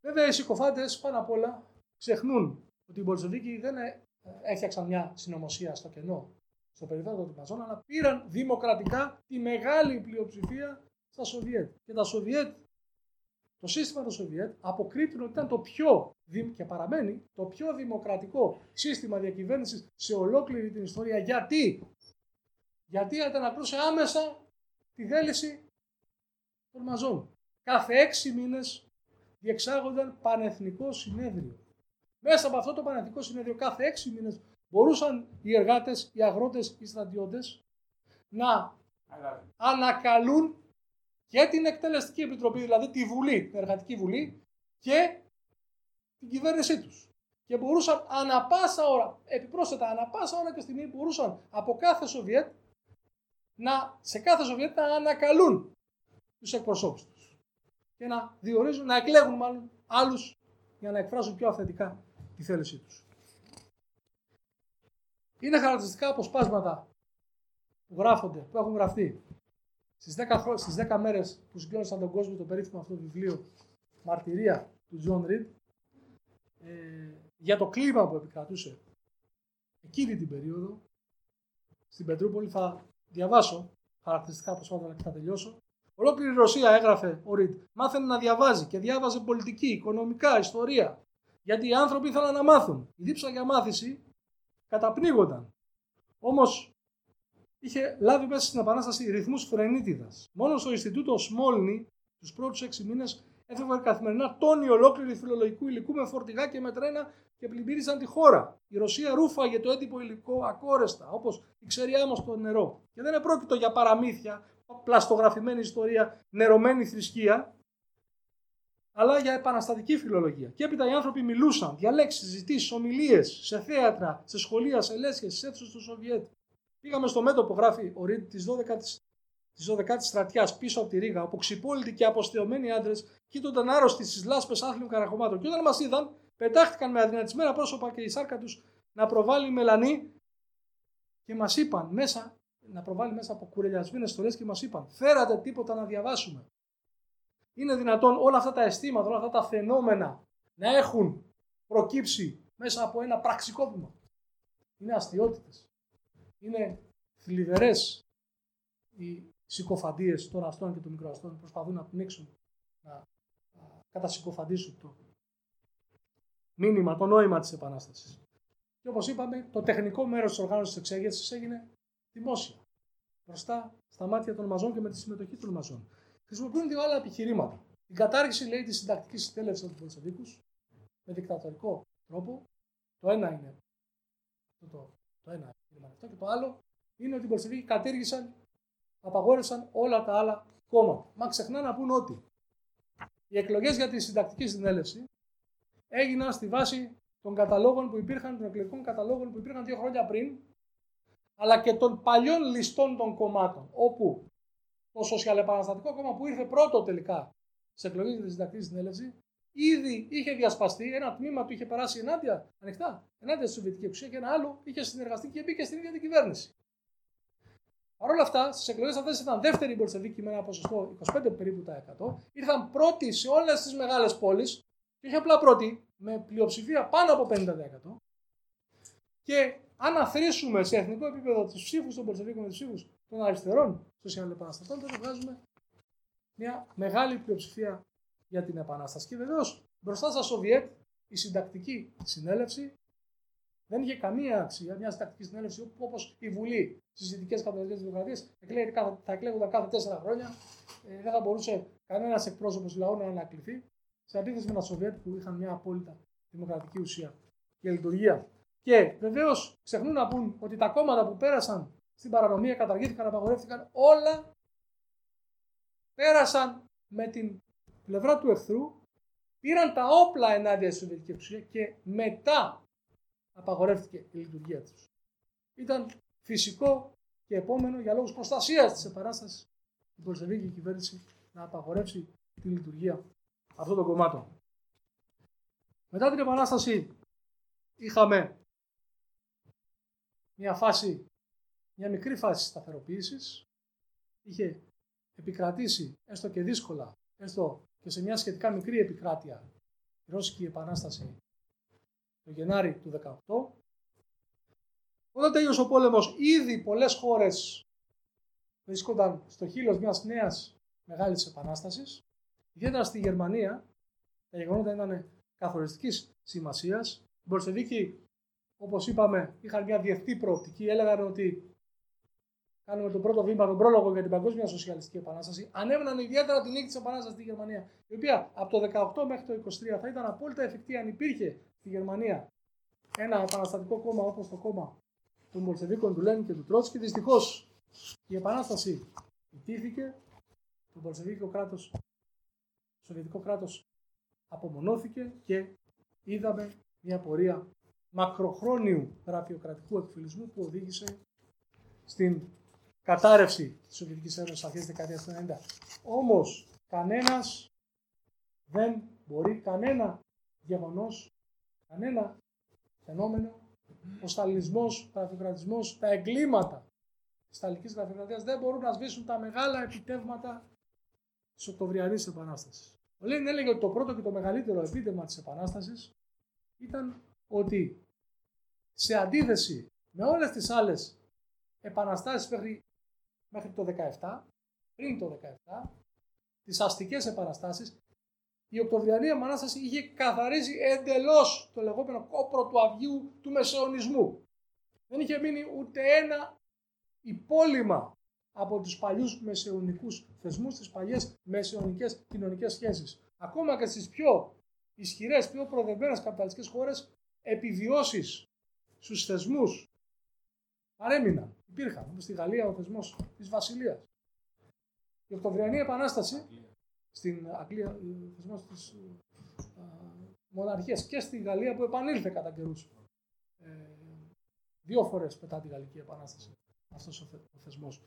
Βέβαια, οι συκοφάντες πάνω απ' όλα ξεχνούν ότι οι Μπολσεβίκοι δεν ε, έφτιαξαν μια συνωμοσία στο κενό, στο περιβάλλον των μαζών, αλλά πήραν δημοκρατικά τη μεγάλη πλειοψηφία στα Σοβιέτ. Και τα Σοβιέτ, το σύστημα των Σοβιέτ αποκρύπτουν ότι ήταν το πιο και παραμένει το πιο δημοκρατικό σύστημα διακυβέρνησης σε ολόκληρη την ιστορία. Γιατί, Γιατί αντανακλούσε άμεσα τη θέληση των μαζών. Κάθε έξι μήνες διεξάγονταν πανεθνικό συνέδριο. Μέσα από αυτό το πανεθνικό συνέδριο κάθε έξι μήνες μπορούσαν οι εργάτες, οι αγρότες, οι στρατιώτες να ανακαλούν και την εκτελεστική επιτροπή, δηλαδή τη Βουλή, την Εργατική Βουλή και την κυβέρνησή τους. Και μπορούσαν ανα πάσα ώρα, επιπρόσθετα ανα πάσα ώρα και στιγμή μπορούσαν από κάθε Σοβιέτ να, σε κάθε Σοβιέτ να ανακαλούν τους εκπροσώπους τους και να διορίζουν, να εκλέγουν μάλλον άλλους για να εκφράσουν πιο αυθεντικά τη θέλησή τους. Είναι χαρακτηριστικά αποσπάσματα που γράφονται, που έχουν γραφτεί στις 10, στις 10 μέρες που συγκλόνισαν τον κόσμο το περίφημο αυτό βιβλίο «Μαρτυρία» του Τζον Ριντ ε, για το κλίμα που επικρατούσε εκείνη την περίοδο στην Πετρούπολη θα διαβάσω χαρακτηριστικά προσφάτα και θα τελειώσω. Ολόκληρη η Ρωσία έγραφε ο Ριντ. Μάθαινε να διαβάζει και διάβαζε πολιτική, οικονομικά, ιστορία. Γιατί οι άνθρωποι ήθελαν να μάθουν. Η δίψα για μάθηση καταπνίγονταν. Όμως είχε λάβει μέσα στην Επανάσταση ρυθμούς φρενίτιδας. Μόνος στο Ινστιτούτος Σμόλνη τους πρώτους έξι μήνες έφευγαν καθημερινά τόνοι ολόκληρη φιλολογικού υλικού με φορτηγά και με τρένα και πλημμύριζαν τη χώρα. Η Ρωσία ρούφαγε το έντυπο υλικό ακόρεστα, όπως η ξεριά στο νερό. Και δεν επρόκειτο για παραμύθια, πλαστογραφημένη ιστορία, νερωμένη θρησκεία, αλλά για επαναστατική φιλολογία. Και έπειτα οι άνθρωποι μιλούσαν, διαλέξεις, συζητήσει, ομιλίες, σε θέατρα, σε σχολεία, σε λέσχες, σε αίθουσες του Σοβιέτ. Πήγαμε στο μέτωπο, γράφει ο Ρίντ, της 12η της 12η στρατιάς πίσω από τη Ρήγα, όπου ξυπόλυτοι και αποστεωμένοι άντρες κοίτονταν άρρωστοι στις λάσπες άθλιων καραχωμάτων. Και όταν μας είδαν, πετάχτηκαν με αδυνατισμένα πρόσωπα και η σάρκα τους να προβάλλει μελανή και μας είπαν μέσα, να προβάλλει μέσα από κουρελιασμένε στολές και μας είπαν: Φέρατε τίποτα να διαβάσουμε. Είναι δυνατόν όλα αυτά τα αισθήματα, όλα αυτά τα φαινόμενα να έχουν προκύψει μέσα από ένα πραξικόπημα. Είναι αστείωτητες. Είναι θλιβερές οι συκοφαντίες των αστών και των μικροαστών προσπαθούν να πνίξουν, να κατασυκοφαντήσουν το μήνυμα, το νόημα της Επανάστασης. Και όπως είπαμε, το τεχνικό μέρος της οργάνωσης της εξέγερσης έγινε δημόσια. Μπροστά στα μάτια των μαζών και με τη συμμετοχή των μαζών. Χρησιμοποιούν δύο άλλα επιχειρήματα. Η κατάργηση λέει της συντακτικής συντέλευσης από τους Πολσεβίκου με δικτατορικό τρόπο. Το ένα είναι αυτό το, το ένα επιχείρημα αυτό. Και το άλλο είναι ότι οι Πολσεβίκοι κατήργησαν απαγόρευσαν όλα τα άλλα κόμματα. Μα ξεχνά να πούν ότι οι εκλογές για τη συντακτική συνέλευση έγιναν στη βάση των καταλόγων που υπήρχαν, των εκλογικών καταλόγων που υπήρχαν δύο χρόνια πριν, αλλά και των παλιών ληστών των κομμάτων, όπου το Σοσιαλεπαναστατικό Κόμμα που ήρθε πρώτο τελικά σε εκλογές για τη συντακτική συνέλευση, ήδη είχε διασπαστεί, ένα τμήμα του είχε περάσει ενάντια, ανοιχτά, ενάντια στη Σοβιετική εξουσία και ένα άλλο είχε συνεργαστεί και μπήκε στην ίδια την κυβέρνηση. Παρ' όλα αυτά, στις εκλογές αυτές ήταν δεύτερη η με ένα ποσοστό 25 περίπου τα 100. Ήρθαν πρώτοι σε όλες τις μεγάλες πόλεις και όχι απλά πρώτοι, με πλειοψηφία πάνω από 50%. Και αν αθροίσουμε σε εθνικό επίπεδο τους ψήφους των Πολσεβίκων με τους ψήφους των αριστερών σοσιαλεπαναστατών, τότε βγάζουμε μια μεγάλη πλειοψηφία για την Επανάσταση. Και βεβαίως μπροστά στα Σοβιέτ η συντακτική συνέλευση δεν είχε καμία αξία μια συντακτική συνέλευση όπως η Βουλή στις δυτικές καπιταλιστικές δημοκρατίες θα εκλέγονταν κάθε τέσσερα χρόνια. Ε, δεν θα μπορούσε κανένας εκπρόσωπος λαού να ανακληθεί. Σε αντίθεση με τα Σοβιέτ που είχαν μια απόλυτα δημοκρατική ουσία και λειτουργία. Και βεβαίως ξεχνούν να πούν ότι τα κόμματα που πέρασαν στην παρανομία, καταργήθηκαν, απαγορεύτηκαν, όλα πέρασαν με την πλευρά του εχθρού, πήραν τα όπλα ενάντια στη Σοβιετική εξουσία και μετά απαγορεύτηκε η λειτουργία τους. Ήταν φυσικό και επόμενο για λόγους προστασίας της επανάστασης η Πολσεβίκη κυβέρνηση να απαγορεύσει τη λειτουργία αυτών των κομμάτων. Μετά την Επανάσταση είχαμε μια φάση, μια μικρή φάση σταθεροποίησης. Είχε επικρατήσει έστω και δύσκολα, έστω και σε μια σχετικά μικρή επικράτεια η Ρώσικη Επανάσταση το Γενάρη του 18. Όταν τέλειωσε ο πόλεμος, ήδη πολλές χώρες βρίσκονταν στο χείλος μιας νέας μεγάλης επανάστασης. Ιδιαίτερα στη Γερμανία τα γεγονότα ήταν καθοριστικής σημασίας. Οι Μπορσεβίκοι, όπως είπαμε, είχαν μια διεθνή προοπτική. Έλεγαν ότι κάνουμε τον πρώτο βήμα, τον πρόλογο για την Παγκόσμια Σοσιαλιστική Επανάσταση. Ανέβαιναν ιδιαίτερα την νίκη της Επανάστασης στη Γερμανία, η οποία από το 18 μέχρι το 23 θα ήταν απόλυτα εφικτή αν υπήρχε στη Γερμανία ένα επαναστατικό κόμμα όπως το κόμμα των Μπολσεβίκων του Λένιν και του Τρότσκι. Δυστυχώς η Επανάσταση ιτήθηκε, το Μπολσεβίκο κράτος, το Σοβιετικό κράτος απομονώθηκε και είδαμε μια πορεία μακροχρόνιου γραφειοκρατικού εκφυλισμού που οδήγησε στην κατάρρευση της Σοβιετικής Ένωσης αρχές της δεκαετίας του 90. Όμως κανένας δεν μπορεί, κανένα γεγονός, κανένα φαινόμενο, ο σταλισμός, ο γραφειοκρατισμός, τα εγκλήματα της Σταλικής Γραφειοκρατίας δεν μπορούν να σβήσουν τα μεγάλα επιτεύγματα της Οκτωβριανής Επανάστασης. Ο Λένιν έλεγε ότι το πρώτο και το μεγαλύτερο επίτευγμα της Επανάστασης ήταν ότι σε αντίθεση με όλες τις άλλες επαναστάσεις μέχρι μέχρι το 17, πριν το 17, τις αστικές επαναστάσεις, η Οκτωβριανή Επανάσταση είχε καθαρίσει εντελώς το λεγόμενο κόπρο του αυγίου του μεσαιωνισμού. Δεν είχε μείνει ούτε ένα υπόλοιμα από τους παλιούς μεσαιωνικούς θεσμούς, τις παλιές μεσαιωνικές κοινωνικές σχέσεις. Ακόμα και στις πιο ισχυρές, πιο προδευμένες καπιταλιστικές χώρες, επιβιώσεις στους θεσμούς παρέμειναν υπήρχαν, όπως στη Γαλλία ο θεσμός της Βασιλείας. Η Οκτωβριανή Επανάσταση στην Αγγλία, ο θεσμός της μοναρχίας και στη Γαλλία που επανήλθε κατά καιρούς. Ε, δύο φορές μετά τη Γαλλική Επανάσταση αυτός ο, θε, ο θεσμός.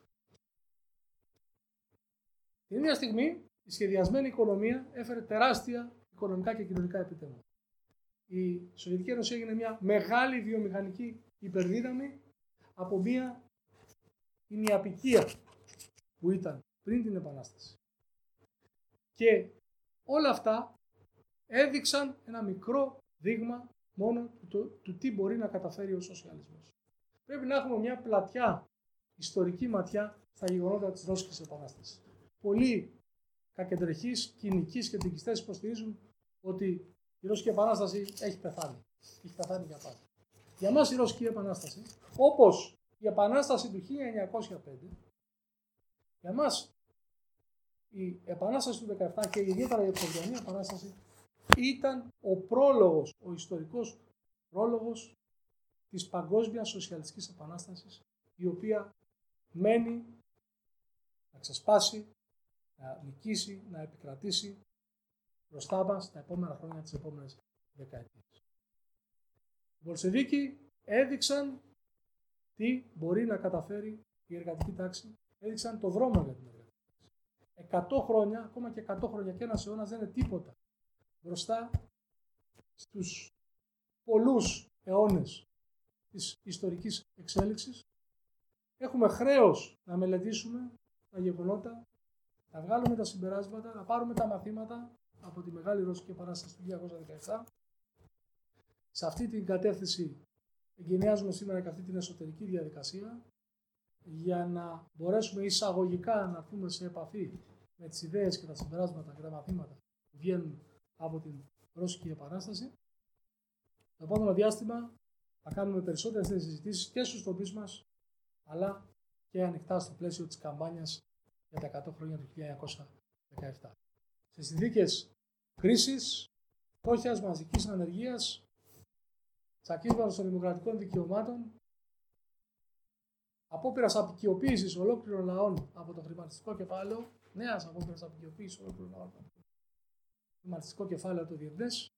Την ίδια στιγμή η σχεδιασμένη οικονομία έφερε τεράστια οικονομικά και κοινωνικά επιτεύγματα. Η Σοβιετική Ένωση έγινε μια μεγάλη βιομηχανική υπερδύναμη από μια είναι η απικία που ήταν πριν την Επανάσταση. Και όλα αυτά έδειξαν ένα μικρό δείγμα μόνο του, του, τι μπορεί να καταφέρει ο σοσιαλισμός. Πρέπει να έχουμε μια πλατιά ιστορική ματιά στα γεγονότα της Ρώσικης Επανάστασης. Πολλοί κακεντρεχείς, κοινικείς και δικιστές υποστηρίζουν ότι η Ρώσικη Επανάσταση έχει πεθάνει. Έχει πεθάνει για πάντα. Για μας η Ρώσικη Επανάσταση, όπως η Επανάσταση του 1905, για μας η Επανάσταση του 17 και ιδιαίτερα η Οκτωβριανή Επανάσταση ήταν ο πρόλογος, ο ιστορικός πρόλογος της παγκόσμιας σοσιαλιστικής επανάστασης η οποία μένει να ξεσπάσει, να νικήσει, να επικρατήσει μπροστά μας τα επόμενα χρόνια της επόμενες δεκαετίες. Οι Βολσεβίκοι έδειξαν τι μπορεί να καταφέρει η εργατική τάξη, έδειξαν το δρόμο για την εργατική τάξη. 100 χρόνια, ακόμα και 100 χρόνια και ένας αιώνας δεν είναι τίποτα μπροστά στους πολλούς αιώνες της ιστορικής εξέλιξης. Έχουμε χρέος να μελετήσουμε τα γεγονότα, να βγάλουμε τα συμπεράσματα, να πάρουμε τα μαθήματα από τη Μεγάλη Ρωσική Επανάσταση του 1917. Σε αυτή την κατεύθυνση εγκαινιάζουμε σήμερα και αυτή την εσωτερική διαδικασία για να μπορέσουμε εισαγωγικά να έρθουμε σε επαφή με τις ιδέες και τα συμπεράσματα και τα μαθήματα που βγαίνουν από την Ρώσικη Επανάσταση. Το επόμενο διάστημα θα κάνουμε περισσότερες τέτοιες συζητήσεις και στους τοπίς μας, αλλά και ανοιχτά στο πλαίσιο της καμπάνιας για τα 100 χρόνια του 1917. Σε συνθήκες κρίσης, φτώχειας, μαζικής ανεργίας, τσακίσματος των δημοκρατικών δικαιωμάτων, απόπειρας απεικιοποίηση ολόκληρων λαών από το χρηματιστικό κεφάλαιο, νέας απόπειρας απεικιοποίηση ολόκληρων λαών από το χρηματιστικό κεφάλαιο του διεθνές,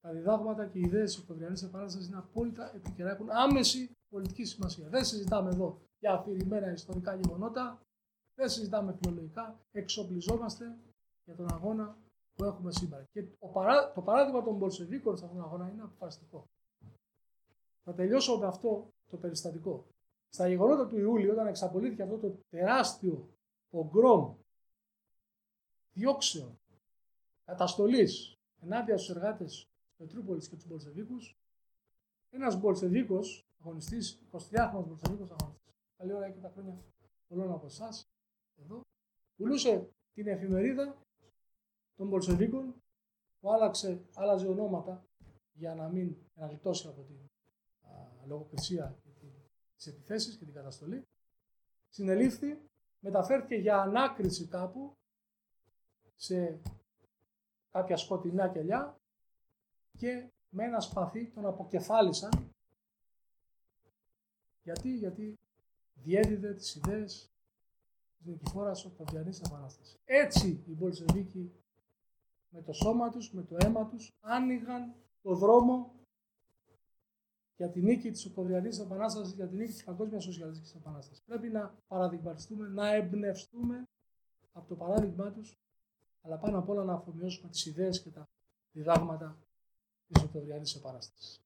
τα διδάγματα και οι ιδέες της Οκτωβριανή Επανάστασης είναι απόλυτα επικαιρά, έχουν άμεση πολιτική σημασία. Δεν συζητάμε εδώ για αφηρημένα ιστορικά γεγονότα, δεν συζητάμε φιλολογικά, εξοπλιζόμαστε για τον αγώνα που έχουμε σήμερα. Και παρά, το παράδειγμα των Μπολσεβίκων σε αυτόν τον αγώνα είναι αποφασιστικό. Θα τελειώσω με αυτό το περιστατικό. Στα γεγονότα του Ιούλιου, όταν εξαπολύθηκε αυτό το τεράστιο πογκρόμ διώξεων, καταστολής ενάντια στους εργάτες της Πετρούπολης και τους Μπολσεβίκους, ένας Μπολσεβίκος, αγωνιστής, 23χρονος Μπολσεβίκος αγωνιστής, καλή ώρα και τα χρόνια πολλών από εσάς, εδώ, πουλούσε την εφημερίδα των Μπολσεβίκων που άλλαξε, άλλαζε ονόματα για να μην αναγλιτώσει από την α, λογοκρισία και τις επιθέσεις και την καταστολή. Συνελήφθη, μεταφέρθηκε για ανάκριση κάπου σε κάποια σκοτεινά κελιά και με ένα σπαθί τον αποκεφάλισαν. Γιατί, γιατί διέδιδε τις ιδέες της Νικηφόρας Οκτωβιανής Επανάστασης. Έτσι οι Μπολσεβίκοι με το σώμα τους, με το αίμα τους, άνοιγαν το δρόμο για την νίκη της Οκτωβριανής Επανάστασης, για την νίκη της Παγκόσμιας Σοσιαλιστικής Επανάστασης. Πρέπει να παραδειγματιστούμε, να εμπνευστούμε από το παράδειγμά τους, αλλά πάνω απ' όλα να αφομοιώσουμε τις ιδέες και τα διδάγματα της Οκτωβριανής Επανάστασης.